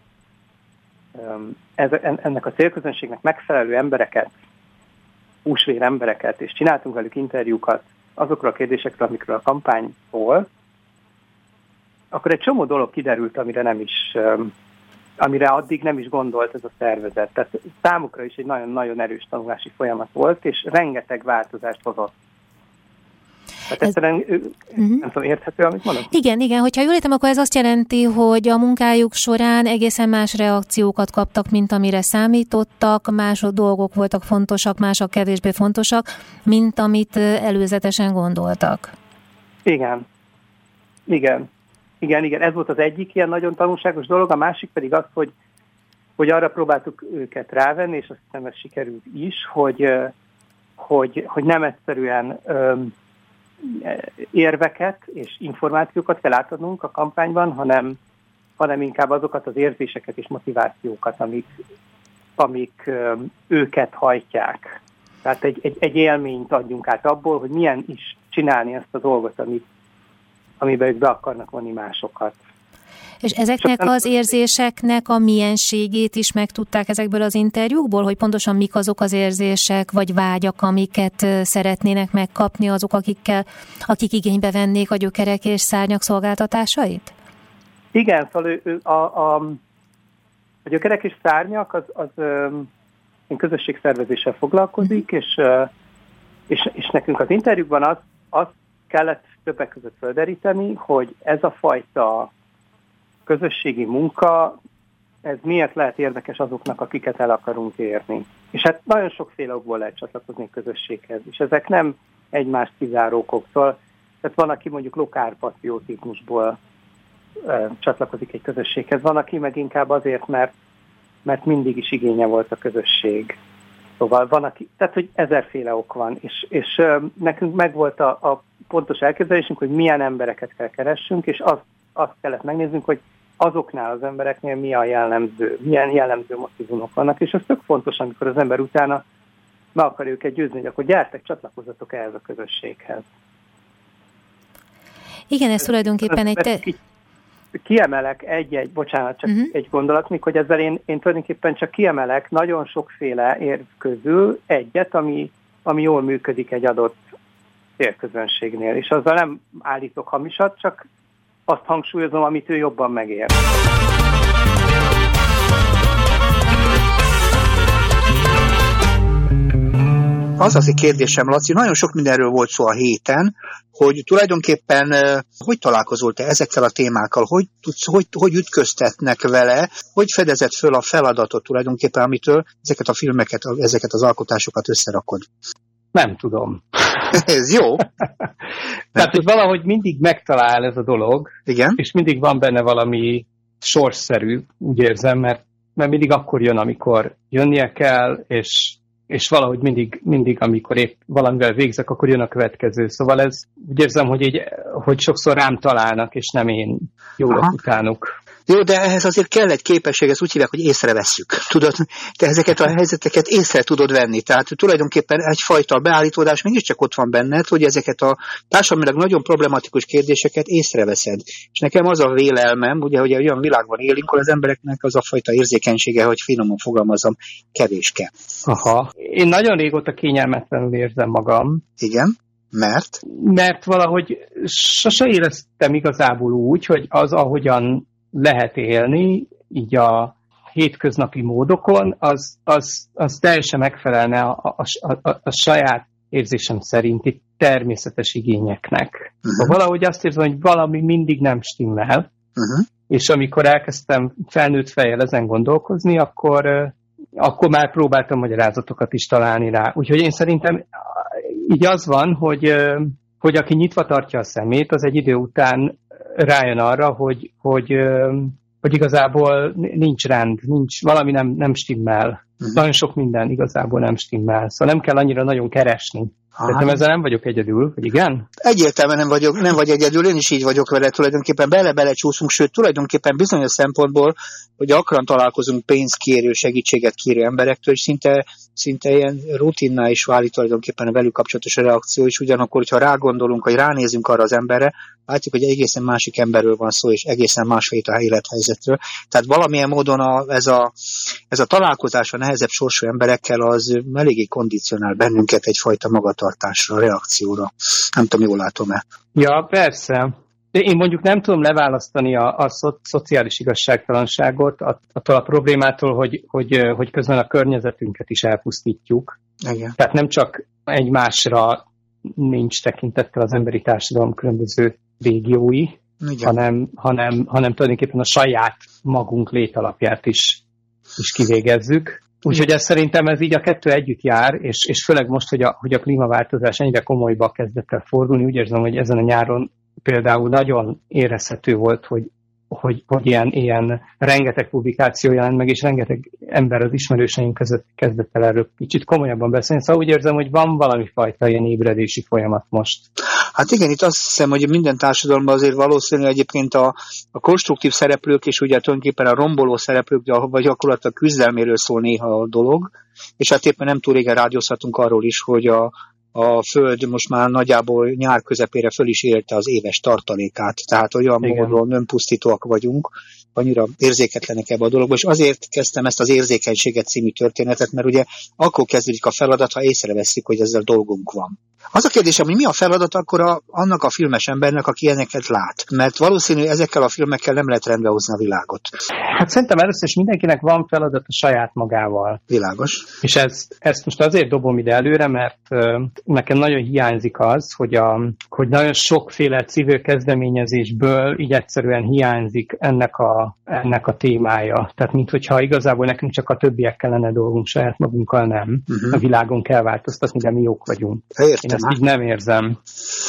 ennek a célközönségnek megfelelő embereket, húsvér embereket, és csináltunk velük interjúkat azokról a kérdésekről, amikről a kampány szól, akkor egy csomó dolog kiderült, amire nem is, amire addig nem is gondolt ez a szervezet. Tehát számukra is egy nagyon-nagyon erős tanulási folyamat volt, és rengeteg változást hozott. Tehát egyszerűen, uh-huh. nem tudom, érthető, amit mondom? Igen, igen, hogyha jól értem, akkor ez azt jelenti, hogy a munkájuk során egészen más reakciókat kaptak, mint amire számítottak, más dolgok voltak fontosak, mások kevésbé fontosak, mint amit előzetesen gondoltak. Igen. Igen. Igen, igen, ez volt az egyik ilyen nagyon tanulságos dolog, a másik pedig az, hogy, hogy arra próbáltuk őket rávenni, és azt hiszem ez sikerült is, hogy, hogy, hogy nem egyszerűen öm, érveket és információkat kell átadnunk a kampányban, hanem, hanem inkább azokat az érzéseket és motivációkat, amik, amik őket hajtják. Tehát egy, egy, egy élményt adjunk át abból, hogy milyen is csinálni ezt a dolgot, amit, amiben ők be akarnak vonni másokat. És ezeknek az érzéseknek a mienségét is megtudták ezekből az interjúkból, hogy pontosan mik azok az érzések vagy vágyak, amiket szeretnének megkapni azok, akikkel, akik igénybe vennék a gyökerek és szárnyak szolgáltatásait? Igen, szóval ő, a, a, a gyökerek és szárnyak az, az az közösségszervezéssel foglalkozik, mm. és, és, és nekünk az interjúkban az, az kellett többek között földeríteni, hogy ez a fajta közösségi munka, ez miért lehet érdekes azoknak, akiket el akarunk érni. És hát nagyon sokféle okból lehet csatlakozni közösséghez, és ezek nem egymást kizáró okoktól. Tehát van, aki mondjuk lokárpatriotizmusból e, csatlakozik egy közösséghez, van, aki meg inkább azért, mert, mert mindig is igénye volt a közösség. Szóval van, aki, tehát hogy ezerféle ok van, és, és e, nekünk megvolt a, a pontos elképzelésünk, hogy milyen embereket kell keressünk, és azt, azt kellett megnéznünk, hogy azoknál az embereknél mi a jellemző, milyen jellemző motivumok vannak, és ez tök fontos, amikor az ember utána meg akar őket győzni, hogy akkor gyertek, csatlakozzatok ehhez a közösséghez. Igen, ez tulajdonképpen egy... Te... Kiemelek egy-egy, bocsánat, csak uh-huh. egy gondolat, mikor ezzel én, én tulajdonképpen csak kiemelek nagyon sokféle érv közül egyet, ami, ami jól működik egy adott célközönségnél, és azzal nem állítok hamisat, csak azt hangsúlyozom, amit ő jobban megér. Az az egy kérdésem, Laci, nagyon sok mindenről volt szó a héten, hogy tulajdonképpen hogy találkozol te ezekkel a témákkal, hogy, tudsz, hogy, hogy ütköztetnek vele, hogy fedezett föl a feladatot tulajdonképpen, amitől ezeket a filmeket, ezeket az alkotásokat összerakod? Nem tudom. ez jó. Tehát, hogy valahogy mindig megtalál ez a dolog, Igen? és mindig van benne valami sorsszerű, úgy érzem, mert, mert mindig akkor jön, amikor jönnie kell, és, és valahogy mindig, mindig, amikor épp valamivel végzek, akkor jön a következő. Szóval ez úgy érzem, hogy, így, hogy sokszor rám találnak, és nem én jól utánuk. Jó, de ehhez azért kell egy képesség, ezt úgy hívják, hogy észrevesszük. Tudod, te ezeket a helyzeteket észre tudod venni. Tehát tulajdonképpen egyfajta beállítódás mégiscsak ott van benned, hogy ezeket a társadalmilag nagyon problematikus kérdéseket észreveszed. És nekem az a vélelmem, ugye, hogy olyan világban élünk, ahol az embereknek az a fajta érzékenysége, hogy finoman fogalmazom, kevéske. Aha. Én nagyon régóta kényelmetlenül érzem magam. Igen. Mert? Mert valahogy sose éreztem igazából úgy, hogy az, ahogyan lehet élni, így a hétköznapi módokon, az, az, az teljesen megfelelne a, a, a, a saját érzésem szerinti természetes igényeknek. Uh-huh. Valahogy azt érzem, hogy valami mindig nem stimmel, uh-huh. és amikor elkezdtem felnőtt fejjel ezen gondolkozni, akkor, akkor már próbáltam magyarázatokat is találni rá. Úgyhogy én szerintem így az van, hogy, hogy aki nyitva tartja a szemét, az egy idő után rájön arra, hogy, hogy, hogy igazából nincs rend, nincs, valami nem, nem stimmel. Uh-huh. Nagyon sok minden igazából nem stimmel. Szóval nem kell annyira nagyon keresni. Szerintem ezzel nem vagyok egyedül, hogy igen? Egyértelműen nem vagyok, nem vagy egyedül, én is így vagyok vele, tulajdonképpen bele-bele csúszunk, sőt, tulajdonképpen bizonyos szempontból, hogy gyakran találkozunk pénzkérő, segítséget kérő emberektől, és szinte, szinte ilyen rutinná is válik tulajdonképpen a velük kapcsolatos reakció, és ugyanakkor, hogyha rágondolunk, hogy ránézünk arra az emberre, látjuk, hogy egészen másik emberről van szó, és egészen másfajta élethelyzetről. Tehát valamilyen módon a, ez, a, ez a találkozás a nehezebb sorsú emberekkel az eléggé kondicionál bennünket egyfajta magatartásra, reakcióra. Nem tudom, jól látom-e. Ja, persze. De én mondjuk nem tudom leválasztani a, a szo- szociális igazságtalanságot attól a problémától, hogy, hogy, hogy közben a környezetünket is elpusztítjuk. Igen. Tehát nem csak egymásra nincs tekintettel az emberi társadalom különböző régiói, hanem, hanem, hanem tulajdonképpen a saját magunk létalapját is, is kivégezzük. Úgyhogy ez szerintem ez így a kettő együtt jár, és, és főleg most, hogy a, hogy a klímaváltozás ennyire komolyba kezdett el fordulni, úgy érzem, hogy ezen a nyáron például nagyon érezhető volt, hogy hogy, hogy ilyen, ilyen rengeteg publikáció jelent meg, és rengeteg ember az ismerőseink között kezdett el erről kicsit komolyabban beszélni. Szóval úgy érzem, hogy van valami fajta ilyen ébredési folyamat most. Hát igen, itt azt hiszem, hogy minden társadalomban azért valószínű egyébként a, a konstruktív szereplők és ugye tulajdonképpen a romboló szereplők, vagy gyakorlatilag küzdelméről szól néha a dolog, és hát éppen nem túl régen rádiózhatunk arról is, hogy a, a Föld most már nagyjából nyár közepére föl is érte az éves tartalékát, tehát olyan Igen. módon önpusztítóak vagyunk, annyira érzéketlenek ebbe a dologba, és azért kezdtem ezt az érzékenységet című történetet, mert ugye akkor kezdődik a feladat, ha észreveszik, hogy ezzel dolgunk van. Az a kérdés, hogy mi a feladat akkor a, annak a filmes embernek, aki ilyeneket lát? Mert valószínű, ezekkel a filmekkel nem lehet rendbehozni a világot. Hát szerintem először is mindenkinek van feladat a saját magával. Világos. És ez, ezt most azért dobom ide előre, mert uh, nekem nagyon hiányzik az, hogy, a, hogy nagyon sokféle civil kezdeményezésből így egyszerűen hiányzik ennek a, ennek a témája. Tehát, mintha igazából nekünk csak a többiek kellene dolgunk, saját magunkkal nem. Uh-huh. A világon kell változtatni, de mi jók vagyunk. Értem. Én ezt így nem érzem.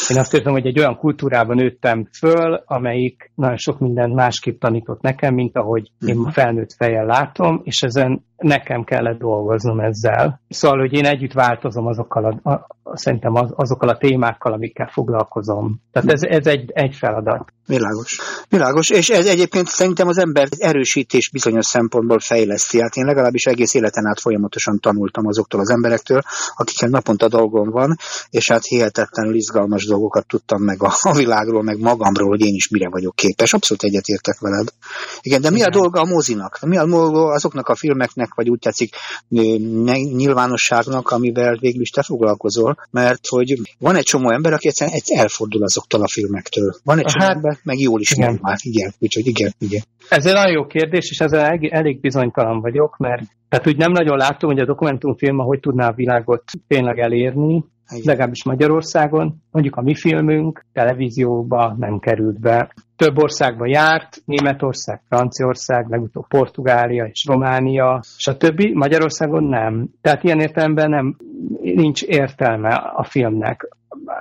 Én azt érzem, hogy egy olyan kultúrában nőttem föl, amelyik nagyon sok mindent másképp tanított nekem, mint ahogy én mhm. felnőtt fejjel látom, és ezen nekem kellett dolgoznom ezzel. Szóval, hogy én együtt változom azokkal a, a, szerintem az, azokkal a témákkal, amikkel foglalkozom. Tehát ez, ez egy, egy feladat. Világos. Világos, és ez egyébként szerintem az ember erősítés bizonyos szempontból fejleszti. Hát én legalábbis egész életen át folyamatosan tanultam azoktól az emberektől, akikkel naponta dolgom van, és hát hihetetlenül izgalmas dolgokat tudtam meg a, a világról, meg magamról, hogy én is mire vagyok képes. Abszolút egyetértek veled. Igen, de mi Igen. a dolga a mozinak? Mi a dolga azoknak a filmeknek, vagy úgy tetszik nyilvánosságnak, amivel végül is te foglalkozol? Mert hogy van egy csomó ember, aki egyszerűen elfordul azoktól a filmektől. Van egy csomó hát, ember, meg jól is igen. már. Igen, úgyhogy igen, igen. Ez egy nagyon jó kérdés, és ezzel elég, elég bizonytalan vagyok, mert tehát úgy nem nagyon látom, hogy a dokumentumfilm hogy tudná a világot tényleg elérni, igen. legalábbis Magyarországon. Mondjuk a mi filmünk televízióba nem került be. Több országba járt, Németország, Franciaország, legutóbb Portugália és Románia, stb. Magyarországon nem. Tehát ilyen értelemben nem, nincs értelme a filmnek.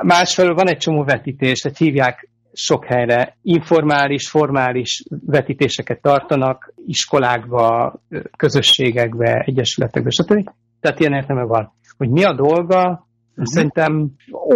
Másfelől van egy csomó vetítés, tehát hívják sok helyre informális, formális vetítéseket tartanak, iskolákba, közösségekbe, egyesületekbe, stb. Tehát ilyen értelme van. Hogy mi a dolga, Uh-huh. Szerintem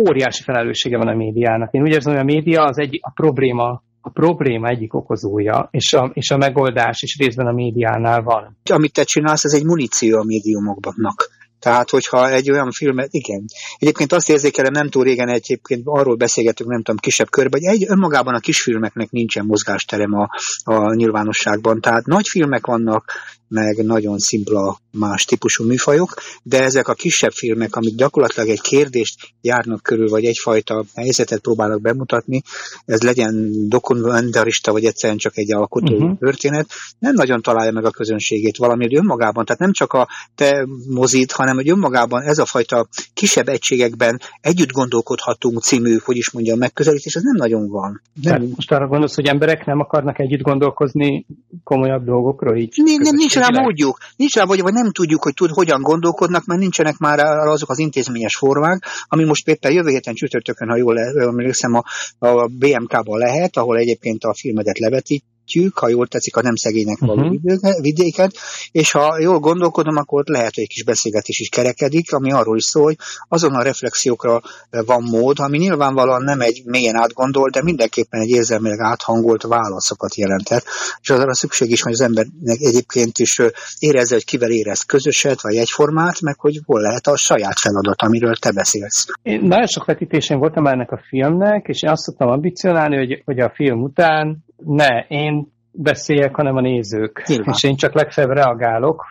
óriási felelőssége van a médiának. Én úgy érzem, hogy a média az egy a probléma a probléma egyik okozója, és a, és a megoldás is részben a médiánál van. Amit te csinálsz, ez egy muníció a médiumoknak. Tehát, hogyha egy olyan filmet, igen. Egyébként azt érzékelem, nem túl régen egyébként arról beszélgetünk, nem tudom, kisebb körben, hogy egy, önmagában a kisfilmeknek nincsen mozgásterem a, a nyilvánosságban. Tehát nagy filmek vannak, meg nagyon szimpla más típusú műfajok, de ezek a kisebb filmek, amik gyakorlatilag egy kérdést járnak körül, vagy egyfajta helyzetet próbálnak bemutatni, ez legyen dokumentarista, vagy egyszerűen csak egy alkotó uh-huh. történet, nem nagyon találja meg a közönségét valami önmagában. Tehát nem csak a te mozid, hanem hogy önmagában ez a fajta kisebb egységekben együtt gondolkodhatunk című, hogy is mondjam, megközelítés, ez nem nagyon van. Nem. Tehát most arra gondolsz, hogy emberek nem akarnak együtt gondolkozni komolyabb dolgokról így? Nem, nem nincs rá módjuk, nincs rá, vagy, vagy nem tudjuk, hogy tud, hogyan gondolkodnak, mert nincsenek már azok az intézményes formák, ami most éppen jövő héten csütörtökön, ha jól emlékszem, a, a BMK-ban lehet, ahol egyébként a filmedet levetítik, szeretjük, ha jól tetszik, a nem szegénynek való uh-huh. vidéket, és ha jól gondolkodom, akkor ott lehet, hogy egy kis beszélgetés is kerekedik, ami arról is szól, hogy azon a reflexiókra van mód, ami nyilvánvalóan nem egy mélyen átgondolt, de mindenképpen egy érzelmileg áthangolt válaszokat jelentett, és arra szükség is, hogy az embernek egyébként is érezze, hogy kivel érez közöset, vagy egyformát, meg hogy hol lehet a saját feladat, amiről te beszélsz. Én nagyon sok vetítésén voltam ennek a filmnek, és én azt tudtam ambicionálni, hogy, hogy a film után ne én beszéljek, hanem a nézők. Nyilván. És én csak legfeljebb reagálok,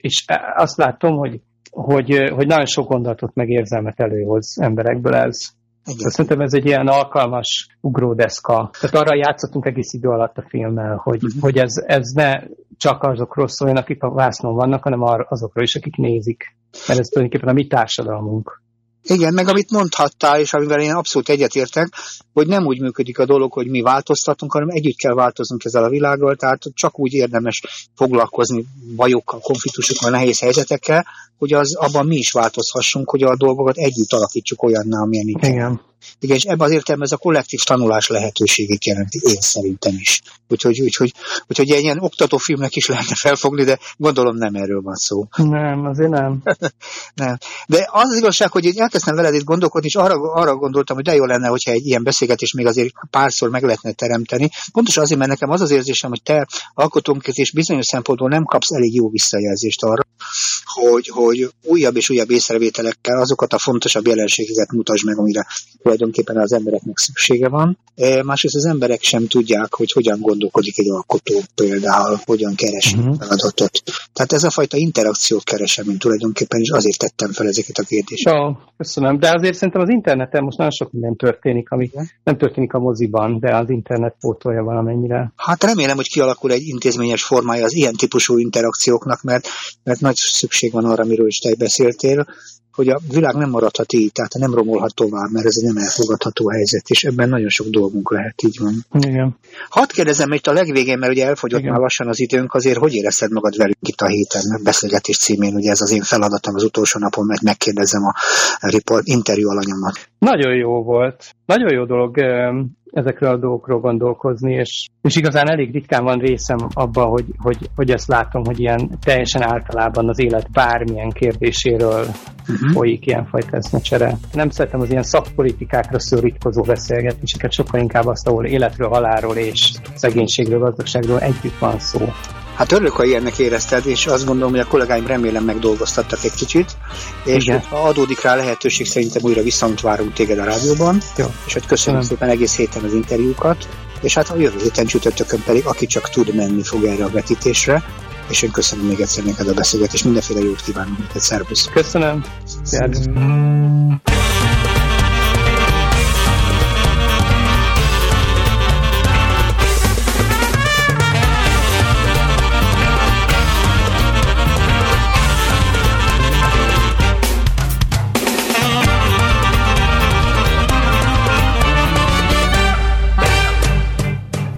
és azt látom, hogy, hogy, hogy nagyon sok gondolatot meg érzelmet előhoz emberekből ez. Igen. Szerintem ez egy ilyen alkalmas ugródeszka. Tehát arra játszottunk egész idő alatt a filmmel, hogy, uh-huh. hogy ez, ez ne csak azokról szóljon, akik a vásznon vannak, hanem azokról is, akik nézik. Mert ez tulajdonképpen a mi társadalmunk. Igen, meg amit mondhattál, és amivel én abszolút egyetértek, hogy nem úgy működik a dolog, hogy mi változtatunk, hanem együtt kell változnunk ezzel a világgal, tehát csak úgy érdemes foglalkozni bajokkal, konfliktusokkal, nehéz helyzetekkel, hogy az abban mi is változhassunk, hogy a dolgokat együtt alakítsuk olyanná, amilyen Igen. Igen, és ebben az értelemben ez a kollektív tanulás lehetőségét jelenti, én szerintem is. Úgyhogy, úgyhogy, úgyhogy egy ilyen oktatófilmnek is lehetne felfogni, de gondolom nem erről van szó. Nem, azért nem. nem. De az, az igazság, hogy én elkezdtem veled itt gondolkodni, és arra, arra gondoltam, hogy de jó lenne, hogyha egy ilyen beszélgetés még azért párszor meg lehetne teremteni. Pontosan azért, mert nekem az az érzésem, hogy te alkotónként és bizonyos szempontból nem kapsz elég jó visszajelzést arra, hogy, hogy újabb és újabb észrevételekkel azokat a fontosabb jelenségeket mutasd meg, amire tulajdonképpen az embereknek szüksége van. E, másrészt az emberek sem tudják, hogy hogyan gondolkodik egy alkotó például, hogyan keresi uh-huh. feladatot. Tehát ez a fajta interakciót keresem, mint tulajdonképpen is azért tettem fel ezeket a kérdéseket. Jó, köszönöm. De azért szerintem az interneten most nagyon sok minden történik, ami nem történik a moziban, de az internet pótolja valamennyire. Hát remélem, hogy kialakul egy intézményes formája az ilyen típusú interakcióknak, mert, mert nagy szükség van arra, amiről is te beszéltél, hogy a világ nem maradhat így, tehát nem romolhat tovább, mert ez egy nem elfogadható helyzet, és ebben nagyon sok dolgunk lehet, így van. Igen. Hadd kérdezem itt a legvégén, mert ugye elfogyott Igen. már lassan az időnk, azért hogy érezted magad velünk itt a héten, a beszélgetés címén, ugye ez az én feladatom az utolsó napon, mert megkérdezem a report, interjú alanyomat. Nagyon jó volt. Nagyon jó dolog ezekről a dolgokról gondolkozni, és, és igazán elég ritkán van részem abban, hogy, hogy, hogy ezt látom, hogy ilyen teljesen általában az élet bármilyen kérdéséről uh-huh. folyik ilyenfajta eszmecsere. Nem szeretem az ilyen szakpolitikákra szorítkozó beszélgetéseket, sokkal inkább azt, ahol életről, halálról és szegénységről, gazdagságról együtt van szó. Hát örülök, ha ilyennek érezted, és azt gondolom, hogy a kollégáim remélem megdolgoztattak egy kicsit, és Igen. ha adódik rá lehetőség, szerintem újra viszont várunk téged a rádióban, Jó. és hogy köszönöm Köszönöm. szépen egész héten az interjúkat, és hát a jövő héten csütörtökön pedig, aki csak tud menni fog erre a vetítésre, és én köszönöm még egyszer neked a beszélgetést, mindenféle jót kívánok neked, szervusz! Köszönöm! Szervusz.